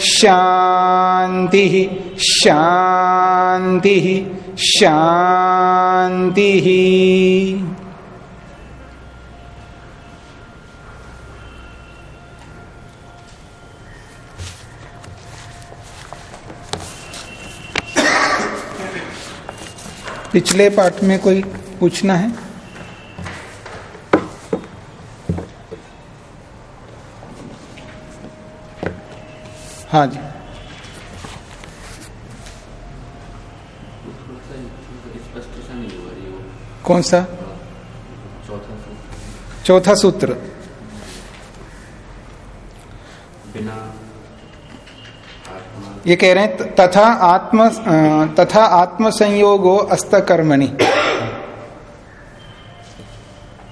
शान्तिः शांति शांति। पिछले पाठ में कोई पूछना है? हाँ जी। कौन सा? चौथा सूत्र। ये कह रहे हैं तथा आत्म तथा आत्म संयोगो अस्तकर्मणि।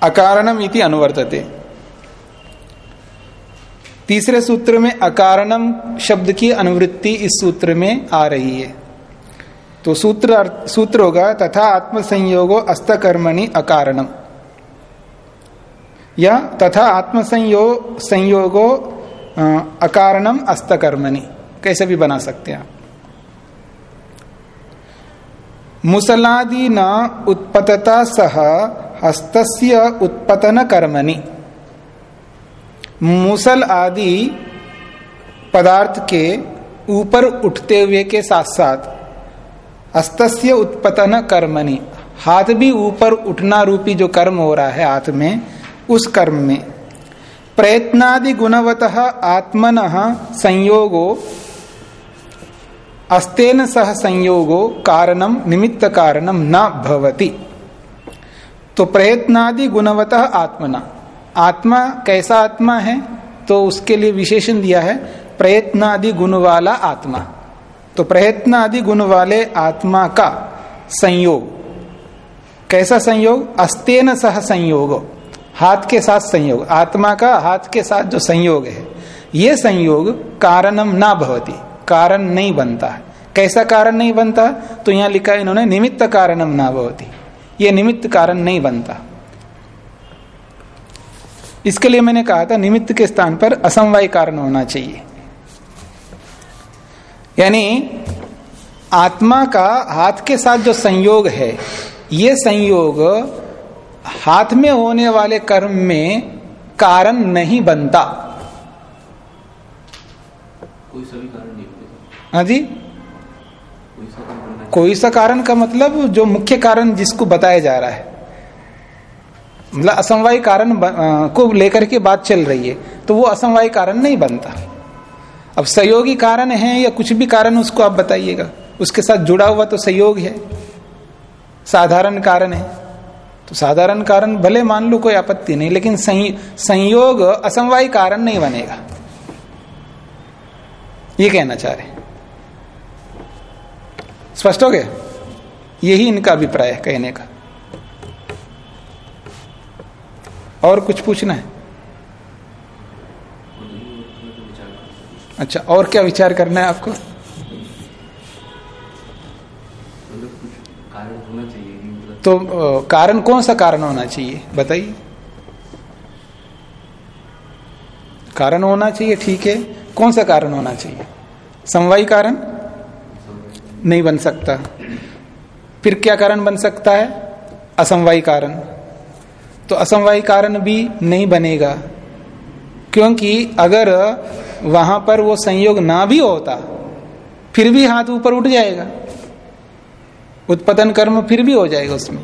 अकारणम इति अनुवर्तते। तीसरे सूत्र में अकारणम शब्द की अनुवृत्ति इस सूत्र में आ रही है। तो सूत्र सूत्र होगा, तथा आत्म संयोगो अस्तकर्मणि अकारणम। या तथा आत्म संयोग संयोगो अकारणम अस्तकर्मणि। कैसे भी बना सकते हैं आप। मुसलादि न उत्पतता सह हस्तस्य उत्पतन कर्मणि। मूसल आदि पदार्थ के ऊपर उठते हुए के साथ साथ हस्तस्य उत्पतन कर्मणि, हाथ भी ऊपर उठना रूपी जो कर्म हो रहा है हाथ में, उस कर्म में। प्रयत्नादि गुणवत आत्मन संयोगो, अस्तेन सह संयोगो कारणम निमित्त कारणम न भवति। तो प्रयत्नादि गुणवत आत्मना। आत्मा कैसा आत्मा है तो उसके लिए विशेषण दिया है प्रयत्न आदि गुण वाला आत्मा। तो प्रयत्न आदि गुण वाले आत्मा का संयोग। कैसा संयोग? अस्तेन सह संयोग। हाथ के साथ संयोग। आत्मा का हाथ के साथ जो संयोग है, ये संयोग कारणम ना भवती। कारण नहीं बनता है। कैसा कारण नहीं बनता? तो यहाँ लिखा इन्होंने, निमित्त कारणम ना भवती। ये निमित्त कारण नहीं बनता। इसके लिए मैंने कहा था निमित्त के स्थान पर असमवाय कारण होना चाहिए। यानी आत्मा का हाथ के साथ जो संयोग है ये संयोग हाथ में होने वाले कर्म में कारण नहीं बनता। कोई सभी कारण नहीं हाँ जी? कोई सा कारण बनना कोई सा कारण का मतलब जो मुख्य कारण जिसको बताया जा रहा है। मतलब असमवाय कारण को लेकर के बात चल रही है तो वो असमवाय कारण नहीं बनता। अब सहयोगी कारण है या कुछ भी कारण, उसको आप बताइएगा। उसके साथ जुड़ा हुआ तो सहयोग है। साधारण कारण है। तो साधारण कारण भले मान लो कोई आपत्ति नहीं, लेकिन संयोग असमवाय कारण नहीं बनेगा। ये कहना चाह रहे स्पष्ट हो गया? यही इनका अभिप्राय है कहने का। और कुछ पूछना है? अच्छा और क्या विचार करना है आपको? तो कारण कौन सा कारण होना चाहिए? बताइए। कारण होना चाहिए, ठीक है। कौन सा कारण होना चाहिए? समवाय कारण? नहीं बन सकता। फिर क्या कारण बन सकता है? असमवाय कारण। तो असमवाय कारण भी नहीं बनेगा। क्योंकि अगर वहाँ पर वो संयोग ना भी होता, फिर भी हाथ ऊपर उठ जाएगा। उत्पतन कर्म फिर भी हो जाएगा उसमें।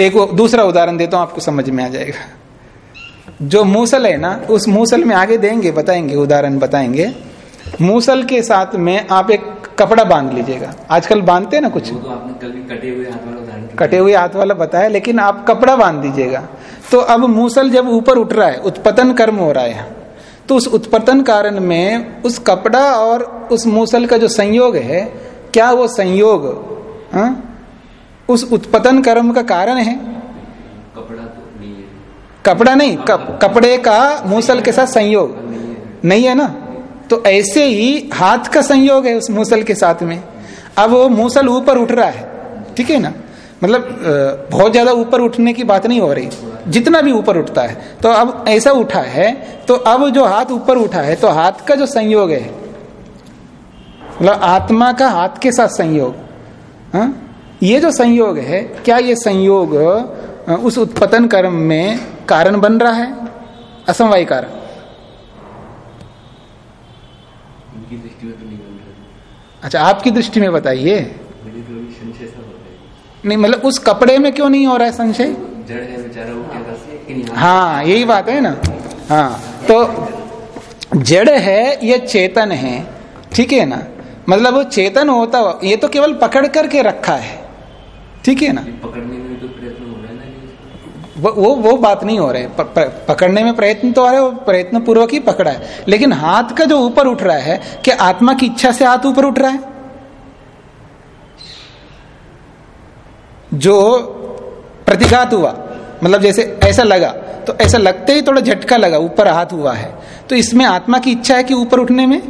एक दूसरा उदाहरण देता हूँ, आपको समझ में आ जाएगा। जो मूसल है ना, उस मूसल में आगे देंगे, बताएँगे, उदाहरण बताएँगे। मूसल के साथ में आप एक कपड़ा बाँध लीजिएगा। आजकल बांधते हैं ना कुछ। तो आपने कल भी कटे हुए हाथ वाला कटे हुए हाथ वाला बताया लेकिन आप कपड़ा बाँध दीजिएगा। तो अब मूसल जब ऊपर उठ रहा है उत्पतन कर्म हो रहा है तो उस उत्पतन कारण में उस कपड़ा और उस मूसल का जो संयोग है क्या वो संयोग हा? उस उत्पतन कर्म का कारण है? कपड़ा तो नहीं है। कपड़ा नहीं कप, कपड़े का मूसल के साथ संयोग। नहीं है ना? तो ऐसे ही हाथ का संयोग है उस मूसल के साथ में। अब वो मूसल ऊपर उठ रहा है, ठीक है ना? मतलब बहुत ज़्यादा ऊपर उठने की बात नहीं हो रही। जितना भी ऊपर उठता है। तो अब ऐसा उठा है तो अब जो हाथ ऊपर उठा है तो हाथ का जो संयोग है मतलब आत्मा का हाथ के साथ संयोग हाँ? ये जो संयोग है, क्या ये संयोग उस उत्पतन कर्म में कारण बन रहा है? असमवाय कारण। दृष्टि में तो नहीं बन रहा। अच्छा आपकी दृष्टि में बताइए। नहीं मतलब उस कपड़े में क्यों नहीं हो रहा है संशय? जड़ है बेचारा वो क्या कर लेकिन यहाँ हाँ यही बात है ना। हाँ तो जड़ है ये चेतन है ठीक है ना? मतलब वो चेतन होता ये तो केवल पकड़ करके रखा है ठीक है ना? पकड़ने में भी तो प्रयत्न हो रहा है ना कि वो वो बात नहीं हो रहे। प, प, पकड़ने में प्रयत्न तो आ रहा है प्रयत्न पूर्वक ही पकड़ा है। लेकिन हाथ का जो ऊपर उठ रहा है क्या आत्मा की इच्छा से हाथ ऊपर उठ रहा है? जो प्रतिघात हुआ मतलब जैसे ऐसा लगा तो ऐसा लगते ही थोड़ा झटका लगा ऊपर हाथ हुआ है। तो इसमें आत्मा की इच्छा है कि ऊपर उठने में?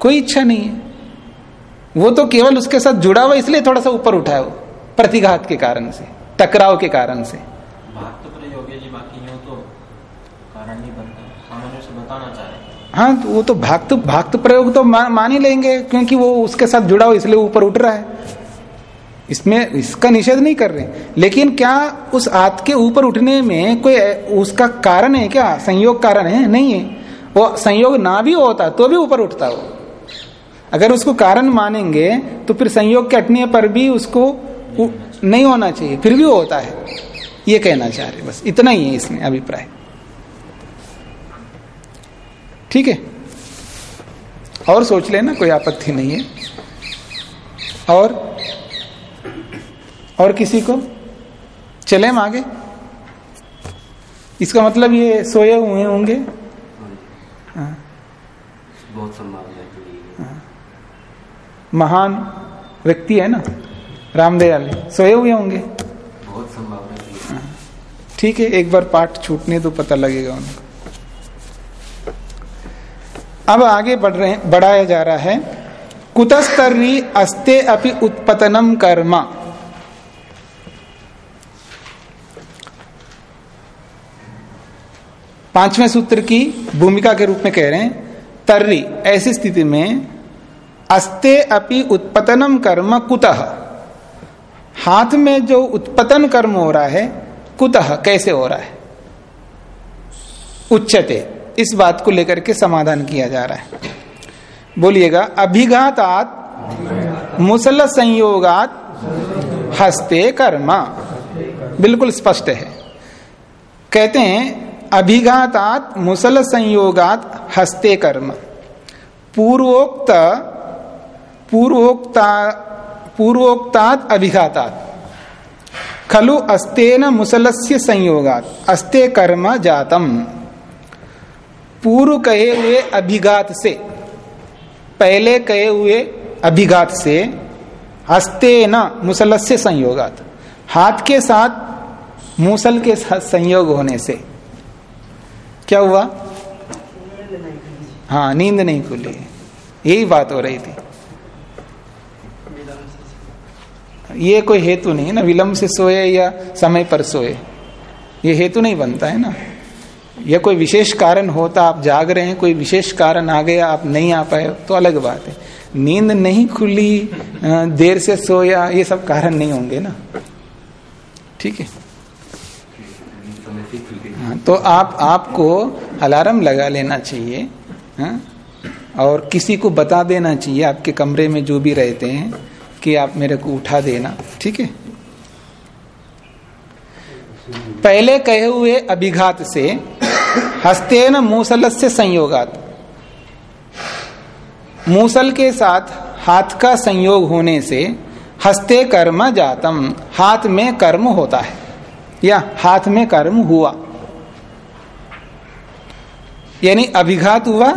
कोई इच्छा नहीं है। वो तो केवल उसके साथ जुड़ा हुआ इसलिए थोड़ा सा ऊपर उठा है वो। प्रतिघात के कारण से टकराव के कारण से। तो जी बाकी यूँ तो कारण नहीं बनता। से बताना चाह रहे हाँ। तो वो तो भाक्त भाक्त प्रयोग तो मा, मान ही लेंगे क्योंकि वो उसके साथ जुड़ा हो इसलिए ऊपर उठ रहा है। इसमें इसका निषेध नहीं कर रहे लेकिन क्या उस आत के ऊपर उठने में कोई उसका कारण है क्या? संयोग कारण है? नहीं है। वो संयोग ना भी होता तो भी ऊपर उठता वो। अगर उसको कारण मानेंगे तो फिर संयोग के हटने पर भी उसको नहीं होना चाहिए फिर भी वो होता है। ये कहना चाह रहे बस इतना ही है इसमें अभिप्राय। ठीक है? और सोच लेना कोई आपत्ति नहीं है। और और किसी को? चले हम आगे? इसका मतलब ये सोए हुए होंगे? हाँ, बहुत संभावना महान व्यक्ति है ना? रामदयाल सोए हुए होंगे? बहुत संभावना ठीक है एक बार पाठ छूटने तो पता लगेगा उनको। अब आगे बढ़ रहे बढ़ाया जा रहा है कुतस्तरी अस्ते अपि उत्पतनम कर्मा। पाँचवें सूत्र की भूमिका के रूप में कह रहे हैं तर्री ऐसी स्थिति में अस्ते अपि उत्पतनम कर्म कुतः? हाथ में जो उत्पतन कर्म हो रहा है, कुतः, कैसे हो रहा है? उच्चते इस बात को लेकर के समाधान किया जा रहा है। बोलिएगा, अभिघातात मुसल संयोगात हस्ते कर्मा। बिल्कुल स्पष्ट है। कहते हैं, अभिघातात मुसल संयोगात हस्ते कर्म। पूर्वोक्त, पूर्वोक्ता पूर्वोक्तात् अभिघातात। खलु अस्तेन मुसलस्य संयोगात। अस्ते कर्म जातम। पूर्व कहे हुए अभिघात से, पहले कहे हुए अभिघात से हस्ते न मुसलस्य संयोगात। हाथ के साथ, मूसल के साथ संयोग होने से। क्या हुआ? हाँ नींद नहीं खुली। यही बात हो रही थी। ये कोई हेतु नहीं है ना विलंब से सोए या समय पर सोए। ये हेतु नहीं बनता है ना। यह कोई विशेष कारण होता आप जाग रहे हैं कोई विशेष कारण आ गया आप नहीं आ पाए तो अलग बात है। नींद नहीं खुली देर से सोया ये सब कारण नहीं होंगे ना। ठीक है? हाँ, तो आप आपको अलार्म लगा लेना चाहिए हाँ? और किसी को बता देना चाहिए आपके कमरे में जो भी रहते हैं। कि आप मेरे को उठा देना, ठीक है? पहले कहे हुए अभिघात से, हस्तेन मूसल से संयोगात। मूसल के साथ हाथ का संयोग होने से, हस्ते कर्म जातम, हाथ में कर्म होता है, या हाथ में कर्म हुआ। यानी अभिघात हुआ,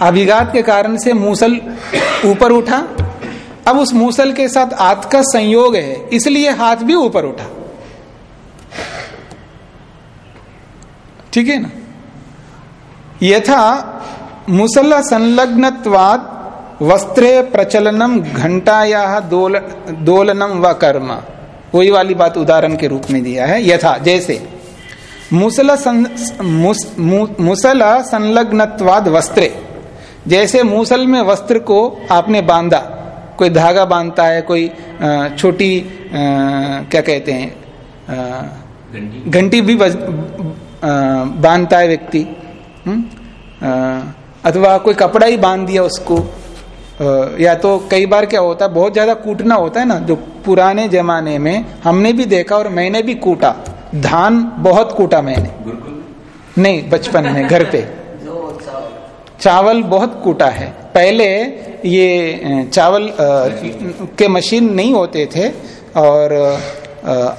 अभिघात के कारण से मूसल ऊपर उठा अब उस मूसल के साथ हाथ का संयोग है इसलिए हाथ भी ऊपर उठा। ठीक है ना? यथा मुसल संलग्नवाद वस्त्रे प्रचलनम घंटाया दोल, दोलनम व कर्म। वही वाली बात उदाहरण के रूप में दिया है। यथा जैसे मुसल सं, मुस, मु, मुसल संलग्नवाद वस्त्रे। जैसे मूसल में वस्त्र को आपने बांधा कोई धागा बांधता है कोई छोटी क्या कहते हैं घंटी। भी बांधता है व्यक्ति अथवा कोई कपड़ा ही बाँध दिया उसको या तो कई बार क्या होता है बहुत ज़्यादा कूटना होता है ना जो पुराने जमाने में हमने भी देखा और मैंने भी कूटा धान बहुत कूटा मैंने। नहीं बचपन में घर पे। चावल बहुत कूटा है पहले ये चावल के मशीन नहीं होते थे और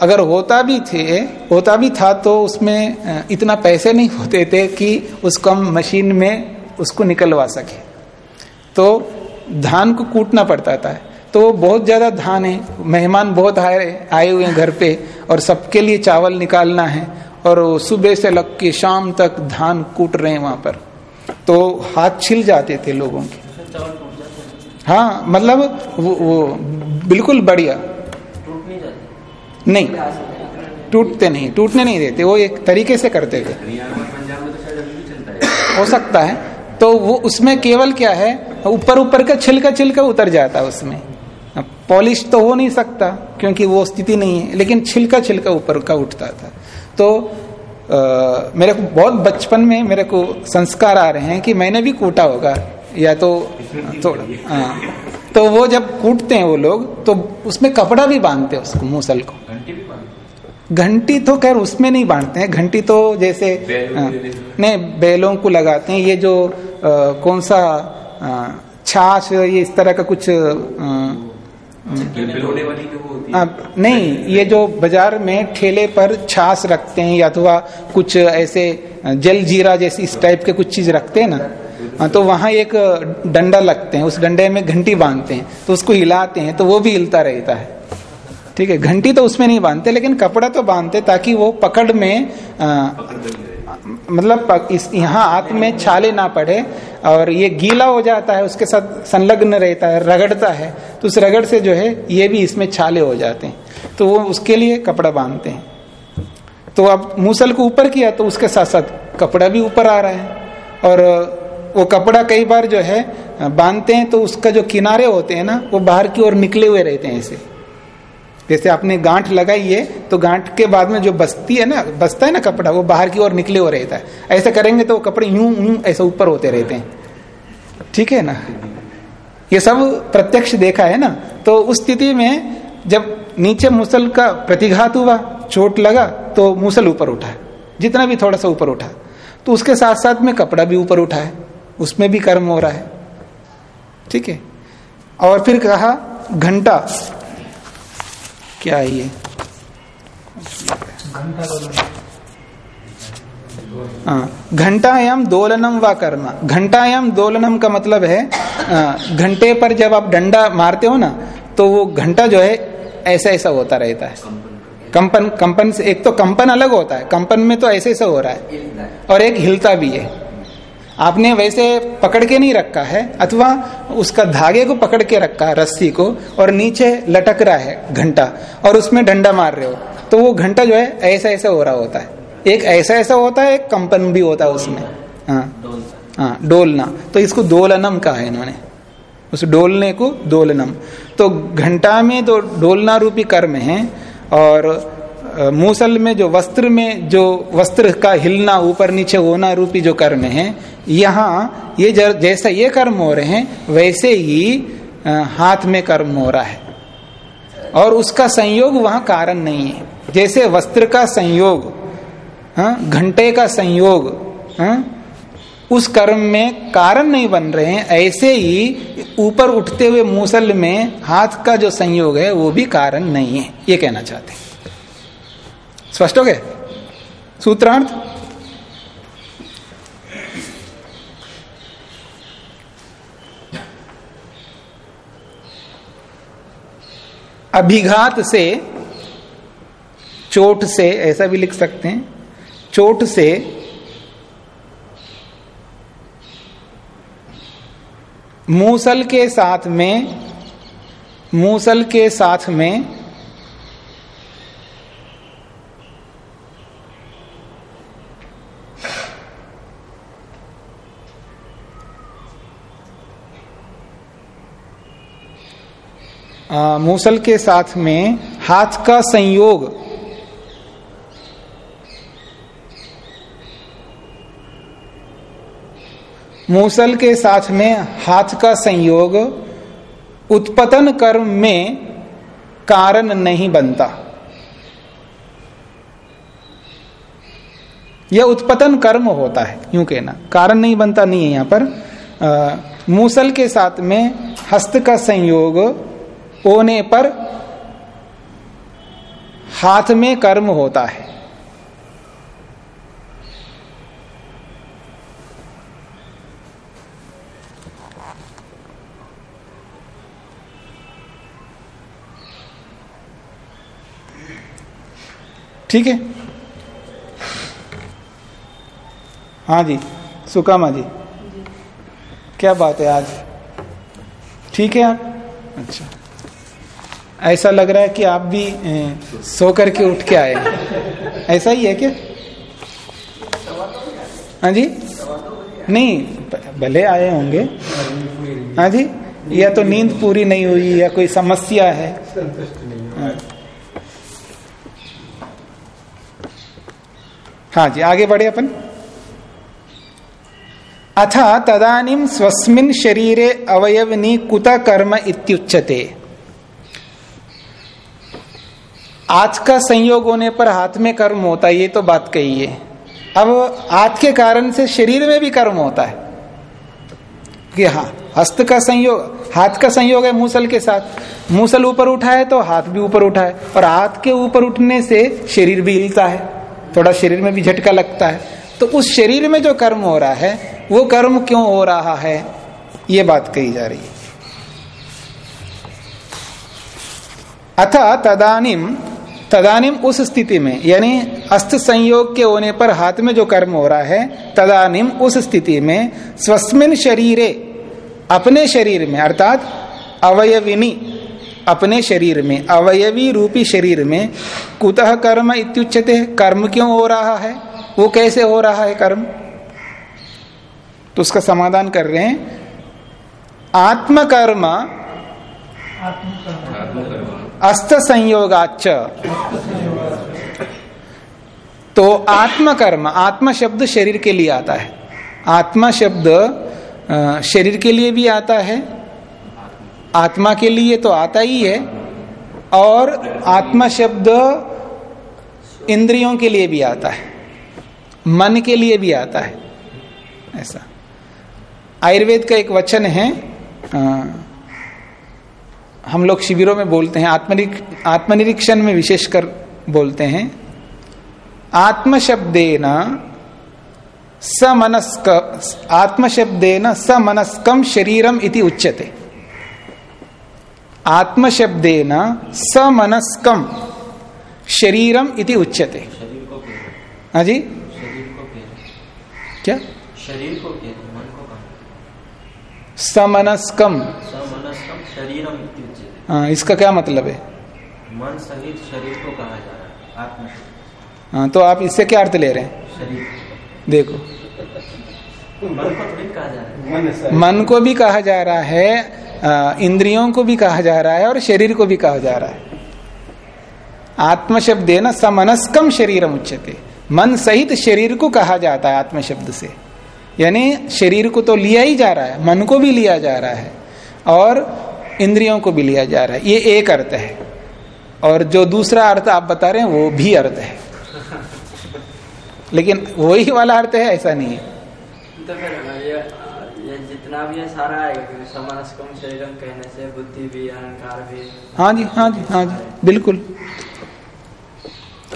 अगर होता भी थे, होता भी था तो उसमें इतना पैसे नहीं होते थे कि उसको हम मशीन में उसको निकलवा सके। तो धान को कूटना पड़ता था। तो बहुत ज़्यादा धान है, मेहमान बहुत आए आए हुए हैं घर पे और सबके लिए चावल निकालना है और सुबह से लग के शाम तक धान कूट रहे हैं वहाँ पर। तो हाथ छिल जाते थे लोगों के। हाँ मतलब वो, वो बिल्कुल बढ़िया। नहीं टूटते नहीं टूटने नहीं देते वो एक तरीके से करते थे। हो सकता है तो वो उसमें केवल क्या है ऊपर ऊपर का छिलका छिलका उतर जाता है उसमें पॉलिश तो हो नहीं सकता क्योंकि वो स्थिति नहीं है लेकिन छिलका छिलका ऊपर का उठता था। तो आ, मेरे को बहुत बचपन में मेरे को संस्कार आ रहे हैं कि मैंने भी कूटा होगा। या तो थोड़ा हाँ। तो वो जब कूटते हैं वो लोग तो उसमें कपड़ा भी बांधते हैं उसको मूसल को। घंटी तो खैर उसमें नहीं बांधते हैं। घंटी तो जैसे आ, नहीं। बैलों को लगाते हैं। ये जो आ, कौन सा छाछ ये इस तरह का कुछ आ, नहीं ये जो बाज़ार में ठेले पर छाछ रखते हैं या अथवा कुछ ऐसे जल जीरा जैसे इस टाइप के कुछ चीज़ रखते हैं ना हाँ तो वहाँ एक डंडा लगते हैं उस डंडे में घंटी बांधते हैं तो उसको हिलाते हैं तो वो भी हिलता रहता है। ठीक है घंटी तो उसमें नहीं बांधते लेकिन कपड़ा तो बांधते ताकि वो पकड़ में आ, मतलब इस यहाँ हाथ में छाले ना पड़े और ये गीला हो जाता है उसके साथ संलग्न रहता है रगड़ता है तो उस रगड़ से जो है ये भी इसमें छाले हो जाते हैं। तो वो उसके लिए कपड़ा बांधते हैं। तो अब मूसल को ऊपर किया तो उसके साथ साथ कपड़ा भी ऊपर आ रहा है और वो कपड़ा कई बार जो है, बांधते हैं तो उसका जो किनारे होते हैं ना, वो बाहर की ओर निकले हुए रहते हैं ऐसे जैसे आपने गांठ लगाई है तो गांठ के बाद में जो बसती है ना, बसता है ना कपड़ा, वो बाहर की ओर निकले हो रहता है। ऐसा करेंगे तो वो कपड़े यूँ यूँ ऐसे ऊपर होते रहते हैं। ठीक है ना? ये सब प्रत्यक्ष देखा है ना? तो उस स्थिति में जब नीचे मुसल का प्रतिघात हुआ, चोट लगा तो मुसल ऊपर उठा। जितना भी थोड़ा सा ऊपर उठा। तो उसके साथ साथ में कपड़ा भी ऊपर उठा है। उसमें भी कर्म हो रहा है। ठीक है? और फिर कहा घंटा। क्या है ये? घंटायाम दोलनम व कर्म। घंटायाम दोलनम का मतलब है घंटे पर जब आप डंडा मारते हो ना तो वो घंटा जो है ऐसा ऐसा होता रहता है। कंपन कंपन से एक तो कंपन अलग होता है। कंपन में तो ऐसे ऐसा हो रहा है। और एक हिलता भी है। आपने वैसे पकड़ के नहीं रखा है, अथवा उसका धागे को पकड़ के रखा है, रस्सी को, और नीचे लटक रहा है घंटा, और उसमें डंडा मार रहे हो तो वो घंटा जो है ऐसा ऐसा हो रहा होता है। एक ऐसा ऐसा होता है, एक कंपन भी होता है उसमें। हाँ। हाँ डोलना। तो इसको दोलनम कहा है इन्होंने। उस डोलने को दोलनम। तो घंटा में तो डोलना रूपी कर्म है, और मूसल में जो वस्त्र में जो वस्त्र का हिलना ऊपर नीचे होना रूपी जो कर्म है, यहाँ ये जैसा ये कर्म हो रहे हैं, वैसे ही हाथ में कर्म हो रहा है। और उसका संयोग वहाँ कारण नहीं है। जैसे वस्त्र का संयोग घंटे का संयोग उस कर्म में कारण नहीं बन रहे हैं, ऐसे ही ऊपर उठते हुए मूसल में हाथ का जो संयोग है, वो भी कारण नहीं है। ये कहना चाहते हैं। स्पष्ट हो गए? सूत्रार्थ? अभिघात से, चोट से, ऐसा भी लिख सकते हैं, चोट से, मूसल के साथ में, मूसल के साथ में मूसल के साथ में हाथ का संयोग। मूसल के साथ में हाथ का संयोग उत्पतन कर्म में कारण नहीं बनता। यह उत्पतन कर्म होता है, यूँ कहना। कारण नहीं बनता, नहीं है यहाँ पर। मूसल के साथ में हस्त का संयोग होने पर हाथ में कर्म होता है। ठीक है? हाँ जी सुकामा जी। क्या बात है आज? ठीक है आप? ऐसा लग रहा है कि आप भी सो करके उठ के आए ऐसा ही है क्या? हाँ जी? नहीं भले आए होंगे। हाँ जी? या तो नींद पूरी नहीं हुई या कोई समस्या है। हाँ, जी आगे बढ़े अपन। अथ तदानीम स्वस्मिन शरीरे अवयवनी कुत कर्म इत्युच्यते। आज का संयोग होने पर हाथ में कर्म होता है, ये तो बात कही है। अब हाथ के कारण से शरीर में भी कर्म होता है। कि हाँ हस्त का संयोग, हाथ का संयोग है मूसल के साथ। मूसल ऊपर उठा है तो हाथ भी ऊपर उठा है और हाथ के ऊपर उठने से शरीर भी हिलता है। थोड़ा शरीर में भी झटका लगता है। तो उस शरीर में जो कर्म हो रहा है, वो कर्म क्यों हो रहा है, ये बात कही जा रही है। अथ तदानिम तदानिम उस स्थिति में यानी अस्त संयोग के होने पर हाथ में जो कर्म हो रहा है तदानिम उस स्थिति में स्वस्मिन शरीरे अपने शरीर में अर्थात अवयविनी अपने शरीर में अवयवी रूपी शरीर में कुतः कर्म इत्युच्यते कर्म क्यों हो रहा है? वो कैसे हो रहा है कर्म? तो उसका समाधान कर रहे हैं। आत्मकर्म अस्त संयोगाच तो आत्मकर्म आत्मा शब्द शरीर के लिए आता है। आत्मा शब्द शरीर के लिए भी आता है आत्मा के लिए तो आता ही है और आत्मा शब्द इंद्रियों के लिए भी आता है मन के लिए भी आता है। ऐसा। आयुर्वेद का एक वचन है आ, हम लोग शिविरों में बोलते हैं आत्मनिरीक्षण में विशेषकर बोलते हैं आत्म शब्देन समनस्क आत्म शब्देन समनस्कम शरीरम इति उच्यते। आत्म शब्देन समनस्कम शरीरम इति उच्यते। हाँ जी? क्या? शरीर को समनस्कम हाँ इसका क्या मतलब है? मन सहित शरीर को कहा जा रहा है आत्म हाँ तो आप इससे क्या अर्थ ले रहे हैं? शरीर। देखो। मन को थोड़ी कहा जा रहा है। मन को भी कहा जा रहा है इंद्रियों को भी कहा जा रहा है और शरीर को भी कहा जा रहा है। आत्म शब्द है ना समनस्कम शरीरम उच्चते मन सहित शरीर को कहा जाता है आत्म शब्द से। यानी शरीर को तो लिया ही जा रहा है मन को भी लिया जा रहा है। और इंद्रियों को भी लिया जा रहा है। ये एक अर्थ है। और जो दूसरा अर्थ आप बता रहे हैं वो भी अर्थ है। लेकिन वही वाला अर्थ है ऐसा नहीं है। तो फिर ये ये जितना भी है सारा आएगा क्योंकि कहने से बुद्धि भी अहंकार भी। हाँ जी हाँ जी हाँ जी बिल्कुल।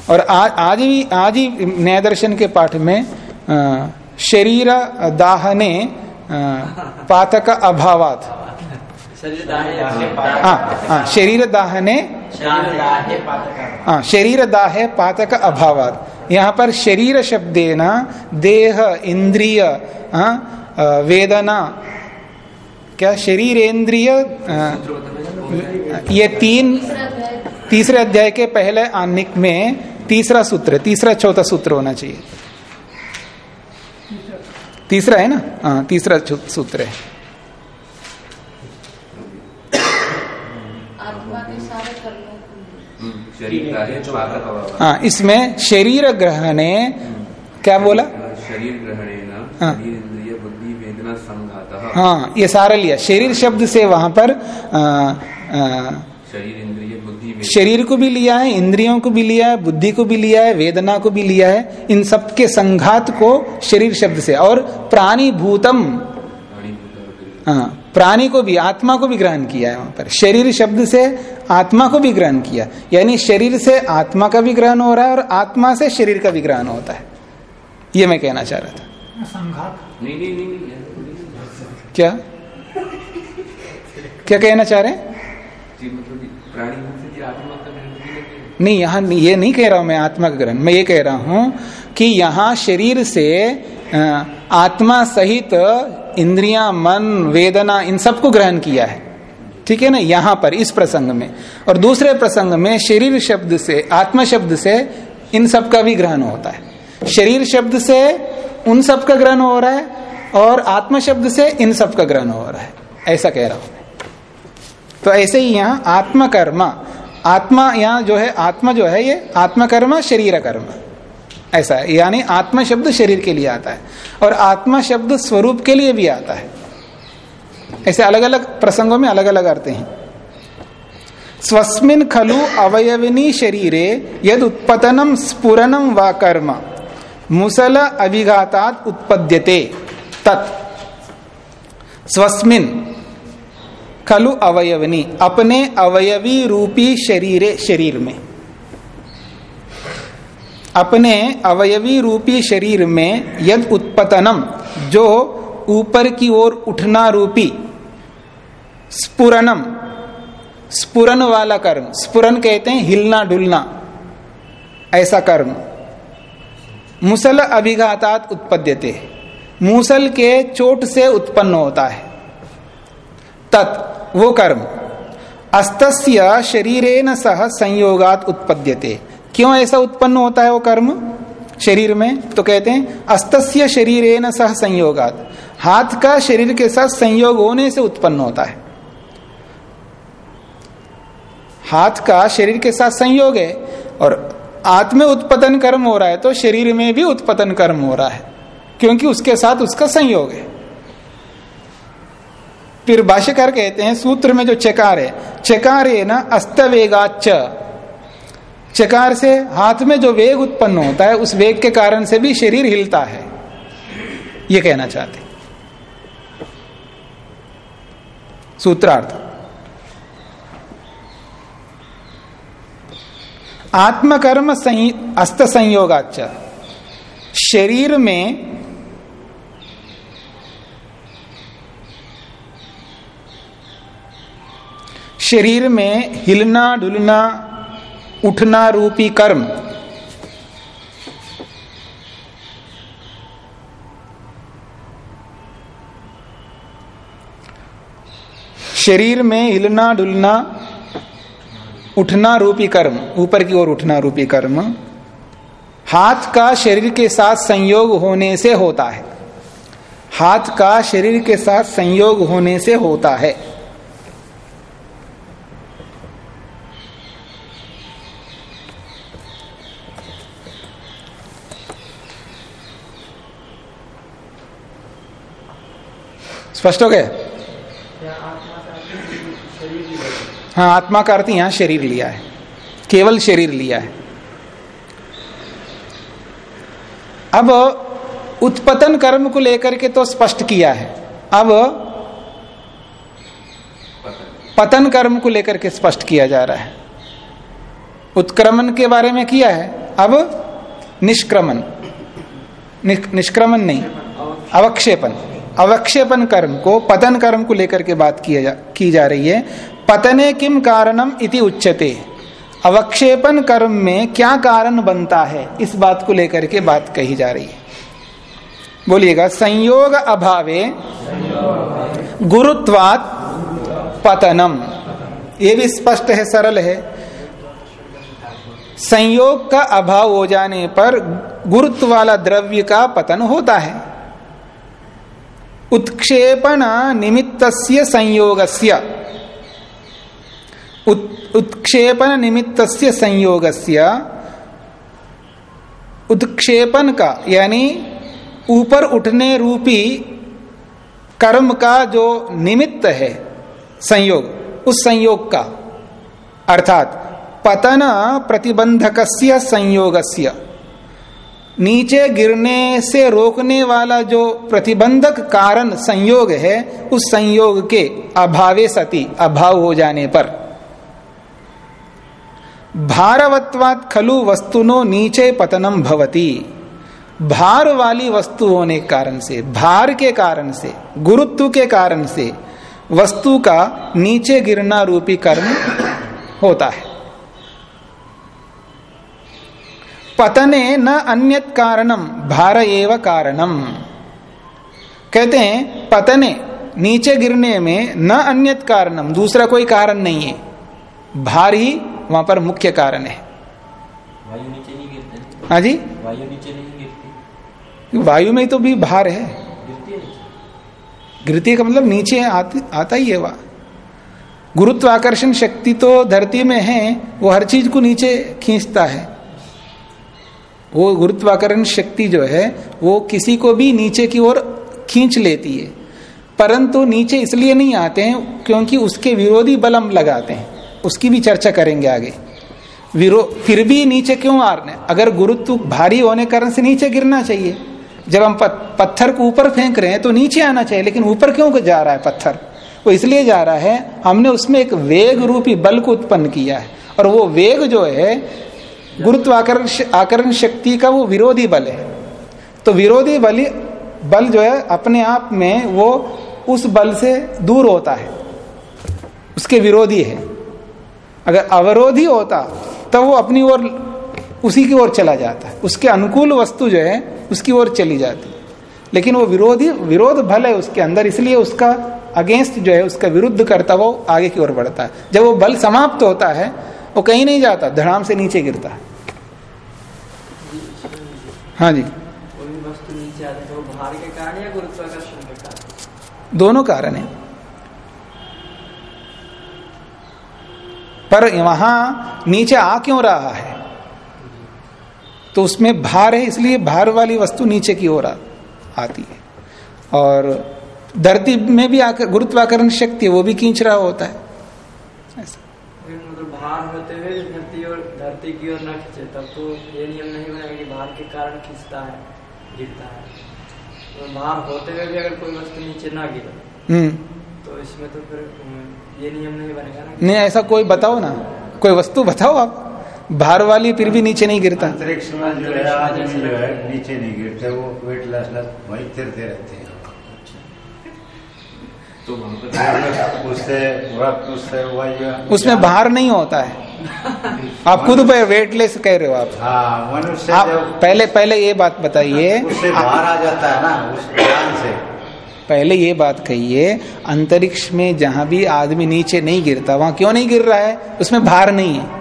और आज आज ही आज ही न्याय दर्शन के पाठ में अ, शरीर दाहने पातक अभावात। हाँ हाँ शरीर दाहने हाँ शरीर दाहे पातक अभावात। यहाँ पर शरीर शब्देन देह इंद्रिय हाँ, वेदना क्या शरीर इंद्रिय ये तीन तीसरे अध्याय के पहले आनिक में तीसरा सूत्र तीसरा चौथा सूत्र होना चाहिए। तीसरा है ना? हाँ तीसरा सूत्र है आत्मा के सारे कर्मों को हम्म, शरीर का है। हाँ इसमें शरीर ग्रहणे क्या बोला? शरीर ग्रहणेन हाँ। बुद्धि वेदना संघात। हाँ ये सारा लिया। शरीर शब्द से वहाँ पर आ, आ, शरीर इंद्रिय बुद्धि शरीर को भी लिया है इंद्रियों को भी लिया है बुद्धि को भी लिया है वेदना को भी लिया है इन सब के संघात को शरीर शब्द से। और प्राणी भूतम हाँ। प्राणी को भी आत्मा को भी ग्रहण किया है वहाँ पर। शरीर शब्द से आत्मा को भी ग्रहण किया। यानी शरीर से आत्मा का भी ग्रहण हो रहा है और आत्मा से शरीर का भी ग्रहण होता है। ये मैं कहना चाह रहा था। नहीं नहीं नहीं नहीं क्या? क्या कहना चाह रहे हैं? जी मतलब नहीं यहाँ ये नहीं कह रहा हूँ मैं आत्मा का ग्रहण। मैं ये कह रहा हूँ कि यहाँ शरीर से आत्मा सहित इंद्रियाँ, मन, वेदना, इन सबको ग्रहण किया है। ठीक है ना? यहाँ पर, इस प्रसंग में। और दूसरे प्रसंग में, शरीर शब्द से, आत्मा शब्द से इन सब का भी ग्रहण होता है। शरीर शब्द से उन सब का ग्रहण हो रहा है, और आत्मा शब्द से इन सब का ग्रहण हो रहा है। ऐसा कह रहा हूँ तो ऐसे ही यहाँ, आत्मकर्मा। आत्मा यहाँ जो है, आत्मा जो है ये, आत्मकर्मा शरीर कर्म ऐसा है। यानी आत्मा शब्द शरीर के लिए आता है और आत्मा शब्द स्वरूप के लिए भी आता है। ऐसे अलग अलग प्रसंगों में अलग अलग अर्थ हैं। स्वस्मिन खलु अवयविनी शरीरे यद उत्पतनम स्फुरनम व कर्म। मुसल अभिघातात उत्पद्यते। तत्। स्वस्मिन खलु अवयवनी। अपने अवयवी रूपी शरीरे, शरीर में। अपने अवयवी रूपी शरीर में यद उत्पतनम, जो ऊपर की ओर उठना रूपी स्पुरनम स्पुरन वाला कर्म स्पुरन कहते हैं हिलना डुलना, ऐसा कर्म। मुसल अभिघातात उत्पद्यते, मूसल के चोट से उत्पन्न होता है। तत्, वो कर्म। अस्तस्य शरीरेन सह संयोगात उत्पद्यते। क्यों ऐसा उत्पन्न होता है वो कर्म? शरीर में तो कहते हैं, अस्तस्य शरीरेन सह संयोगात। हाथ का शरीर के साथ संयोग होने से उत्पन्न होता है। हाथ का शरीर के साथ संयोग है, और आत्म उत्पतन कर्म हो रहा है तो शरीर में भी उत्पतन कर्म हो रहा है, क्योंकि उसके साथ उसका संयोग है। फिर भाष्यकार कहते हैं, सूत्र में जो चकार है चकार है ना अस्तवेगाच चकार से हाथ में जो वेग उत्पन्न होता है, उस वेग के कारण से भी शरीर हिलता है। ये कहना चाहते सूत्रार्थ। आत्मकर्म अस्त संयोगाच शरीर में शरीर में हिलना, डुलना उठना रूपी कर्म। शरीर में हिलना डुलना, उठना रूपी कर्म, ऊपर की ओर उठना रूपी कर्म, हाथ का शरीर के साथ संयोग होने से होता है। हाथ का शरीर के साथ संयोग होने से होता है। स्पष्ट हो गया हाँ आत्मा का अर्थ यहाँ शरीर लिया है। केवल शरीर लिया है। अब उत्पतन कर्म को लेकर के तो स्पष्ट किया है। अब पतन कर्म को लेकर के स्पष्ट किया जा रहा है। उत्क्रमण के बारे में किया है। अब निष्क्रमण। निष्क्रमण नहीं। अवक्षेपन अवक्षेपन कर्म को पतन कर्म को लेकर के बात किया जा, की जा रही है। पतने किम कारणम इति उच्चते अवक्षेपन कर्म में क्या कारण बनता है इस बात को लेकर के बात कही जा रही है। बोलिएगा संयोग अभावे गुरुत्वात पतनम। ये भी स्पष्ट है सरल है। संयोग का अभाव हो जाने पर गुरुत्व वाला द्रव्य का पतन होता है। उत्क्षेपण निमित्त संयोगस्य। उत्क्षेपण निमित्त संयोगस्य। उत्क्षेपण का, यानी ऊपर उठने रूपी कर्म का जो निमित्त है, संयोग, उस संयोग का। अर्थात, पतन प्रतिबंधक संयोगस्य। नीचे गिरने से रोकने वाला जो प्रतिबंधक कारण संयोग है, उस संयोग के अभावे सती, अभाव हो जाने पर। भारवत्वात खलु वस्तुनो नीचे पतनम भवती। भार वाली वस्तु होने के कारण से, भार के कारण से, गुरुत्व के कारण से, वस्तु का नीचे गिरना रूपी कर्म होता है। पतने न अन्यत कारणम भार एव कारणम कहते हैं पतने नीचे गिरने में न अन्यत कारणम दूसरा कोई कारण नहीं है। भार ही वहाँ पर मुख्य कारण है। वायु नीचे नहीं गिरते। हाँ जी? वायु नीचे नहीं गिरती। वायु में तो भी भार है। गिरती है का मतलब नीचे आती, आता ही है वह। गुरुत्वाकर्षण शक्ति तो धरती में है वो हर चीज़ को नीचे खींचता है। वो गुरुत्वाकर्षण शक्ति जो है, वो किसी को भी नीचे की ओर खींच लेती है। परंतु नीचे इसलिए नहीं आते हैं क्योंकि उसके विरोधी बल हम लगाते हैं। उसकी भी चर्चा करेंगे आगे। विरो, फिर भी नीचे क्यों आ रहे अगर गुरुत्व भारी होने कारण से नीचे गिरना चाहिए। जब हम पत्थर को ऊपर फेंक रहे हैं तो नीचे आना चाहिए, लेकिन ऊपर क्यों जा रहा है पत्थर? वो इसलिए जा रहा है, हमने उसमें एक वेग रूपी बल को उत्पन्न किया है। और वो वेग जो है आकरण शक्ति का वो विरोधी बल है। तो विरोधी बल बल जो है, अपने आप में वो उस बल से दूर होता है। उसके विरोधी है। अगर अवरोधी होता तो वो अपनी ओर, उसी की ओर चला जाता है। उसके अनुकूल वस्तु जो है, उसकी ओर चली जाती है। लेकिन वो विरोधी, विरोध बल है उसके अंदर, इसलिए उसका अगेंस्ट जो है, उसका विरुद्ध करता वो आगे की ओर बढ़ता है। जब वो बल समाप्त होता है वो कहीं नहीं जाता धड़ाम से नीचे गिरता है। हाँ जी। कोई वस्तु नीचे आती तो भार के कारण या गुरुत्वाकर्षण के कारण? दोनों कारण है। पर वहाँ नीचे आ क्यों रहा है? तो उसमें भार है इसलिए भार वाली वस्तु नीचे की ओर आती है। और धरती में भी आकर गुरुत्वाकर्षण शक्ति वो भी खींच रहा होता है। भार होते हुए धरती और धरती की ओर न खींचे तब तो ये नियम नहीं बनेगा कि भार के कारण खींचता है गिरता है। तो भार होते हुए भी अगर कोई वस्तु नीचे ना गिरे हम्म। तो इसमें तो फिर ये नियम नहीं बनेगा ना नहीं ऐसा कोई बताओ ना। कोई वस्तु बताओ आप। भार वाली फिर भी नीचे नहीं गिरता। अंतरिक्ष में जो है आदमी जो है नीचे नहीं गिरते वो वेटलेस वहीं तिरते रहते हैं। तो उससे उससे उसमें भार नहीं होता है। आप खुद पे वेटलेस कह रहे हो आप। हाँ आप पहले पहले ये बात बताइए। उससे बाहर आ जाता है ना उस ज्ञान से। पहले ये बात कहिए अंतरिक्ष में जहाँ भी आदमी नीचे नहीं गिरता वहाँ क्यों नहीं गिर रहा है? उसमें भार नहीं है।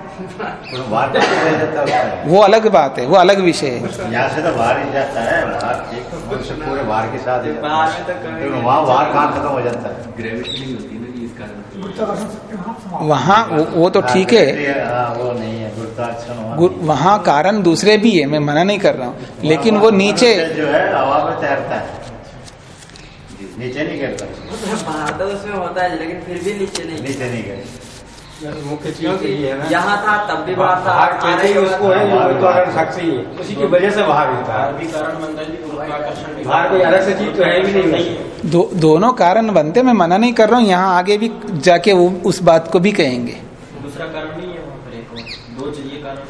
वो है अलग बात है वो अलग विषय है। यहाँ से तो बाहर ही जाता है पूरे बाहर के साथ तो वहाँ बाहर कहाँ खत्म हो जाता है। ग्रेविटी नहीं होती कारण वहाँ। वो, वो तो ठीक है। हाँ, हाँ वो नहीं है वहाँ कारण दूसरे भी है मैं मना नहीं कर रहा हूँ। लेकिन वो नीचे जो है हवा में तैरता है। नीचे नहीं गिरता। भार तो उसमें होता है लेकिन फिर भी नीचे नहीं। नीचे नहीं गिरता। यहाँ था तब भी बाहर था कहते ही उसको है जो हाँ। गुरुत्वाकर्षण शक्ति उसी की वजह से बाहर होता बाहर है है कोई अलग से चीज़ तो है भी नहीं। दो, दोनों कारण बनते मैं मना नहीं कर रहा हूँ यहाँ आगे भी जाके वो उस बात को भी कहेंगे। दूसरा कारण नहीं है वहाँ पर एक दो चाहिए कारण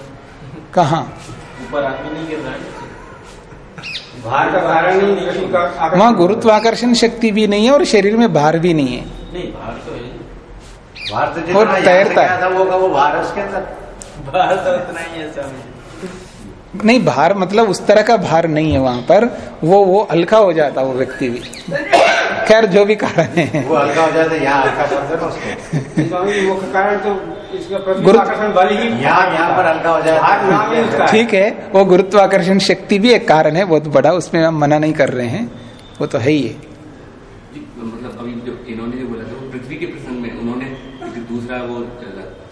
कहाँ? ऊपर आदमी नहीं गिर रहा है। बाहर का कारण नहीं वहाँ गुरुत्वाकर्षण शक्ति भी नहीं है और शरीर में भार भी नहीं है। नहीं बाहर तो है तो और जितना तैरता है। वो का वो है उसके अंदर। बाहर तो उतना ही है स्वामी नहीं भार मतलब उस तरह का भार नहीं है वहाँ पर। वो वो हल्का हो जाता वो व्यक्ति भी। खैर जो भी कारण है। वो हल्का हो जाता है यहाँ हल्का है स्वामी मुख्य कारण तो इसका गुरु- गुरुत्वाकर्षण बल ही यहाँ यहाँ पर हल्का हो बाहर नाम ही उसका जाता है। ठीक है वो गुरुत्वाकर्षण शक्ति भी एक कारण है बहुत बड़ा उसमें हम मना नहीं कर रहे हैं। वो तो है ही है। इन्होंने जो बोला था वो पृथ्वी के प्रसंग में उन्होंने दूसरा वो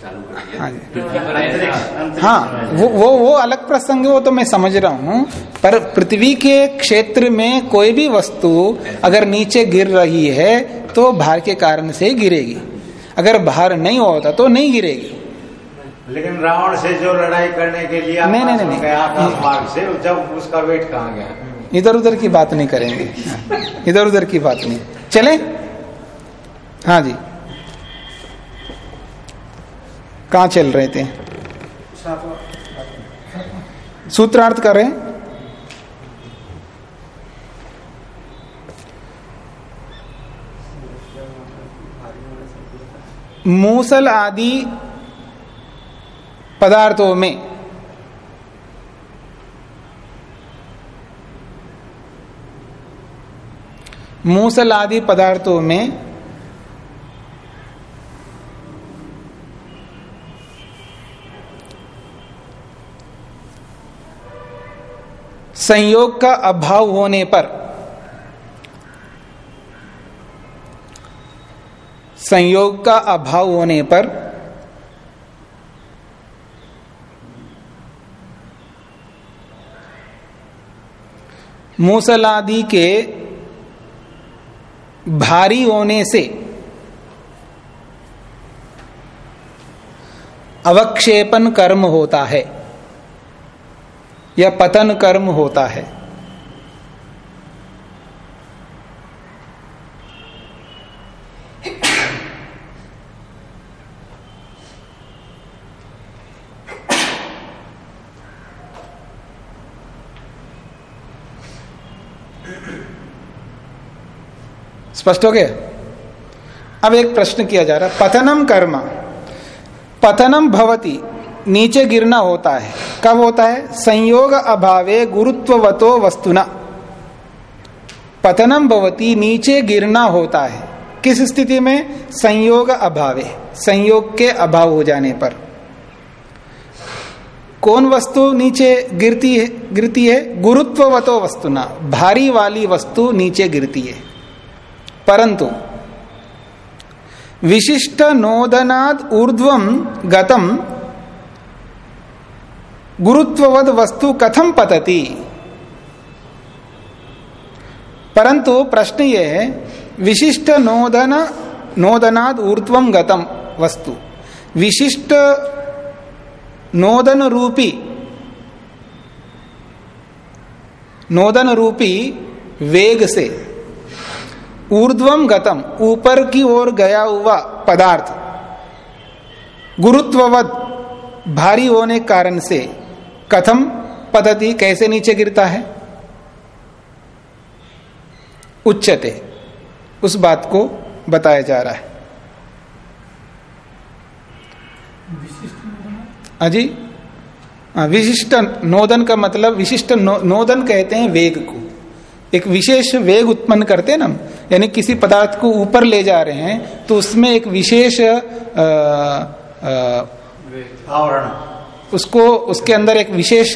चालू कर दिया। हाँ पृथ्वी पर ऐसा हाँ वो वो वो अलग प्रसंग है वो तो मैं समझ रहा हूँ। पर पृथ्वी के क्षेत्र में कोई भी वस्तु अगर नीचे गिर रही है तो भार के कारण से ही गिरेगी। अगर भार नहीं होता तो नहीं गिरेगी। लेकिन रावण से जो लड़ाई करने के लिए नहीं, नहीं, नहीं, नहीं। मार्ग से जब उसका वेट कहाँ गया? इधर उधर की बात नहीं करेंगे। इधर उधर की बात नहीं। चले। हाँ जी। कहा चल रहे थे? सूत्रार्थ कर रहे हैं। मूसल आदि पदार्थों में मूसल आदि पदार्थों में संयोग का अभाव होने पर संयोग का अभाव होने पर मूसलादि के भारी होने से अवक्षेपन कर्म होता है। या पतन कर्म होता है। स्पष्ट हो गया? अब एक प्रश्न किया जा रहा पतनम कर्म। पतनम भवती। नीचे गिरना होता है। कब होता है? संयोग अभावे गुरुत्ववतो वस्तुना। पतनम भवती नीचे गिरना होता है। किस स्थिति में? संयोग अभावे। संयोग के अभाव हो जाने पर। कौन वस्तु नीचे गिरती है? गिरती है गुरुत्ववतो वस्तुना। भारी वाली वस्तु नीचे गिरती है। परंतु विशिष्ट नोदनाद ऊर्ध्वम गतम गुरुत्ववद वस्तु कथम पतती? परंतु प्रश्न ये है, विशिष्ट नोदन, नोदनाद ऊर्ध्वम गतम वस्तु। विशिष्ट नोदन रूपी नोदन रूपी वेग से ऊर्ध्वम गतम ऊपर की ओर गया हुआ पदार्थ गुरुत्ववत भारी होने कारण से कथम पद्धति कैसे नीचे गिरता है? उच्चते उस बात को बताया जा रहा है। अजी हाँ, विशिष्ट नोदन का मतलब विशिष्ट नो, नोदन कहते हैं वेग को। एक विशेष वेग उत्पन्न करते हैं ना यानी किसी पदार्थ को ऊपर ले जा रहे हैं तो उसमें एक विशेष आ, आ, आवरण। उसको, उसके अंदर एक विशेष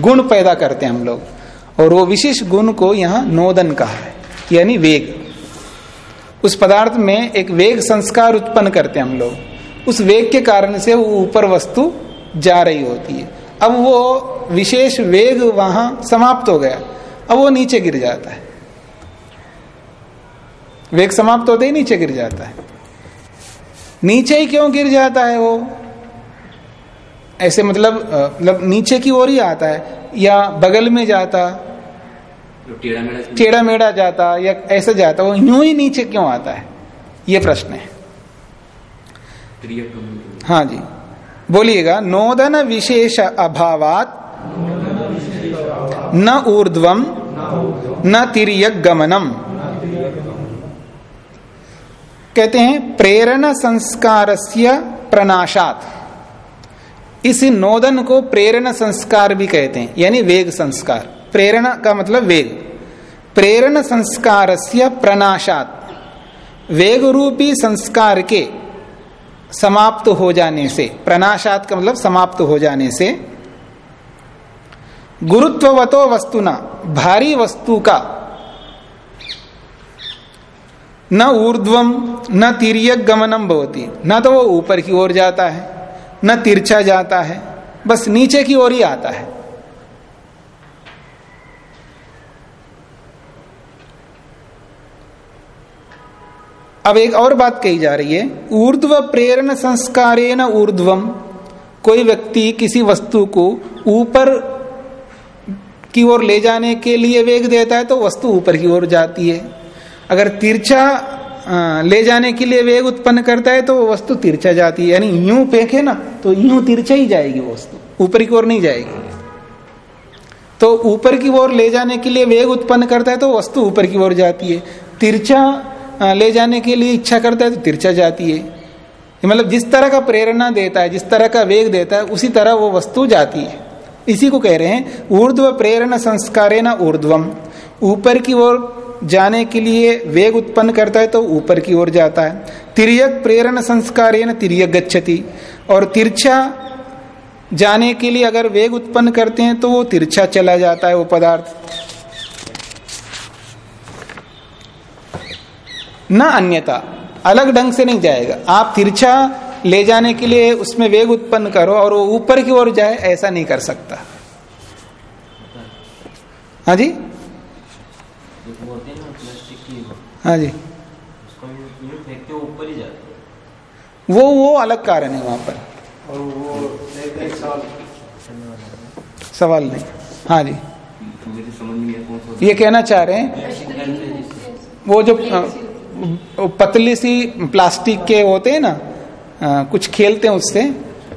गुण पैदा करते हैं हम लोग। और वो विशेष गुण को यहाँ नोदन कहा है, यानी वेग। उस पदार्थ में एक वेग संस्कार उत्पन्न करते हैं हम लोग। उस वेग के कारण से वो ऊपर वस्तु जा रही होती है। अब वो विशेष वेग वहाँ समाप्त हो गया। अब वो नीचे गिर जाता है। वेग समाप्त होते ही नीचे गिर जाता है। नीचे ही क्यों गिर जाता है वो? ऐसे मतलब मतलब नीचे की ओर ही आता है या बगल में जाता टेढ़ा मेढ़ा जाता या ऐसे जाता वो यूँ ही नीचे क्यों आता है? ये प्रश्न है। हाँ जी। बोलिएगा नोदन विशेष अभावात न ऊर्ध्वम न तिर्यक गमनम कहते हैं प्रेरण संस्कारस्य प्रनाशात। इस नोदन को प्रेरणा संस्कार भी कहते हैं, यानी वेग संस्कार। प्रेरणा का मतलब वेग। प्रेरण संस्कारस्य प्रनाशात। वेग रूपी संस्कार के समाप्त हो जाने से, प्रनाशात का मतलब समाप्त हो जाने से, गुरुत्ववतो वस्तुना, भारी वस्तु का, न ऊर्ध्वम न तिर्यक गमनम भवती। न तो वो ऊपर की ओर जाता है। न तिरछा जाता है, बस नीचे की ओर ही आता है। अब एक और बात कही जा रही है, ऊर्ध्व प्रेरण न ऊर्ध्वम। कोई व्यक्ति किसी वस्तु को ऊपर की ओर ले जाने के लिए वेग देता है तो वस्तु ऊपर की ओर जाती है। अगर तिरछा ले जाने के लिए वेग उत्पन्न करता है तो वो वस्तु तिरछा जाती है। यानी यूँ फेंके ना तो यूँ तिरछा ही जाएगी वस्तु। ऊपर की ओर नहीं जाएगी। तो ऊपर की ओर ले जाने के लिए वेग उत्पन्न करता है तो वस्तु ऊपर की ओर जाती है। तिरछा ले जाने के लिए इच्छा करता है तो तिरछा जाती है। मतलब जिस तरह का प्रेरणा देता है, जिस तरह का वेग देता है, उसी तरह वो वस्तु जाती है। इसी को कह रहे हैं, ऊर्ध्व प्रेरणा संस्कारे न ऊर्ध्वम। ऊपर की ओर जाने के लिए वेग उत्पन्न करता है तो ऊपर की ओर जाता है। तिर्यक प्रेरण संस्कारे तिर्यक गच्छति। और तिरछा जाने के लिए अगर वेग उत्पन्न करते हैं तो वो तिरछा चला जाता है वो पदार्थ। न अन्यथा, अलग ढंग से नहीं जाएगा। आप तिरछा ले जाने के लिए उसमें वेग उत्पन्न करो और वो ऊपर की ओर जाए, ऐसा नहीं कर सकता। हाँ जी एक वो होती है ना प्लास्टिक की वो, हाँ जी। ऊपर ही जाते वो वो अलग कारण है वहाँ पर। और वो एक एक साल सवाल नहीं। हाँ जी। सा। ये कहना चाह रहे हैं वो जो पतली सी प्लास्टिक के होते हैं ना अ, कुछ खेलते हैं उससे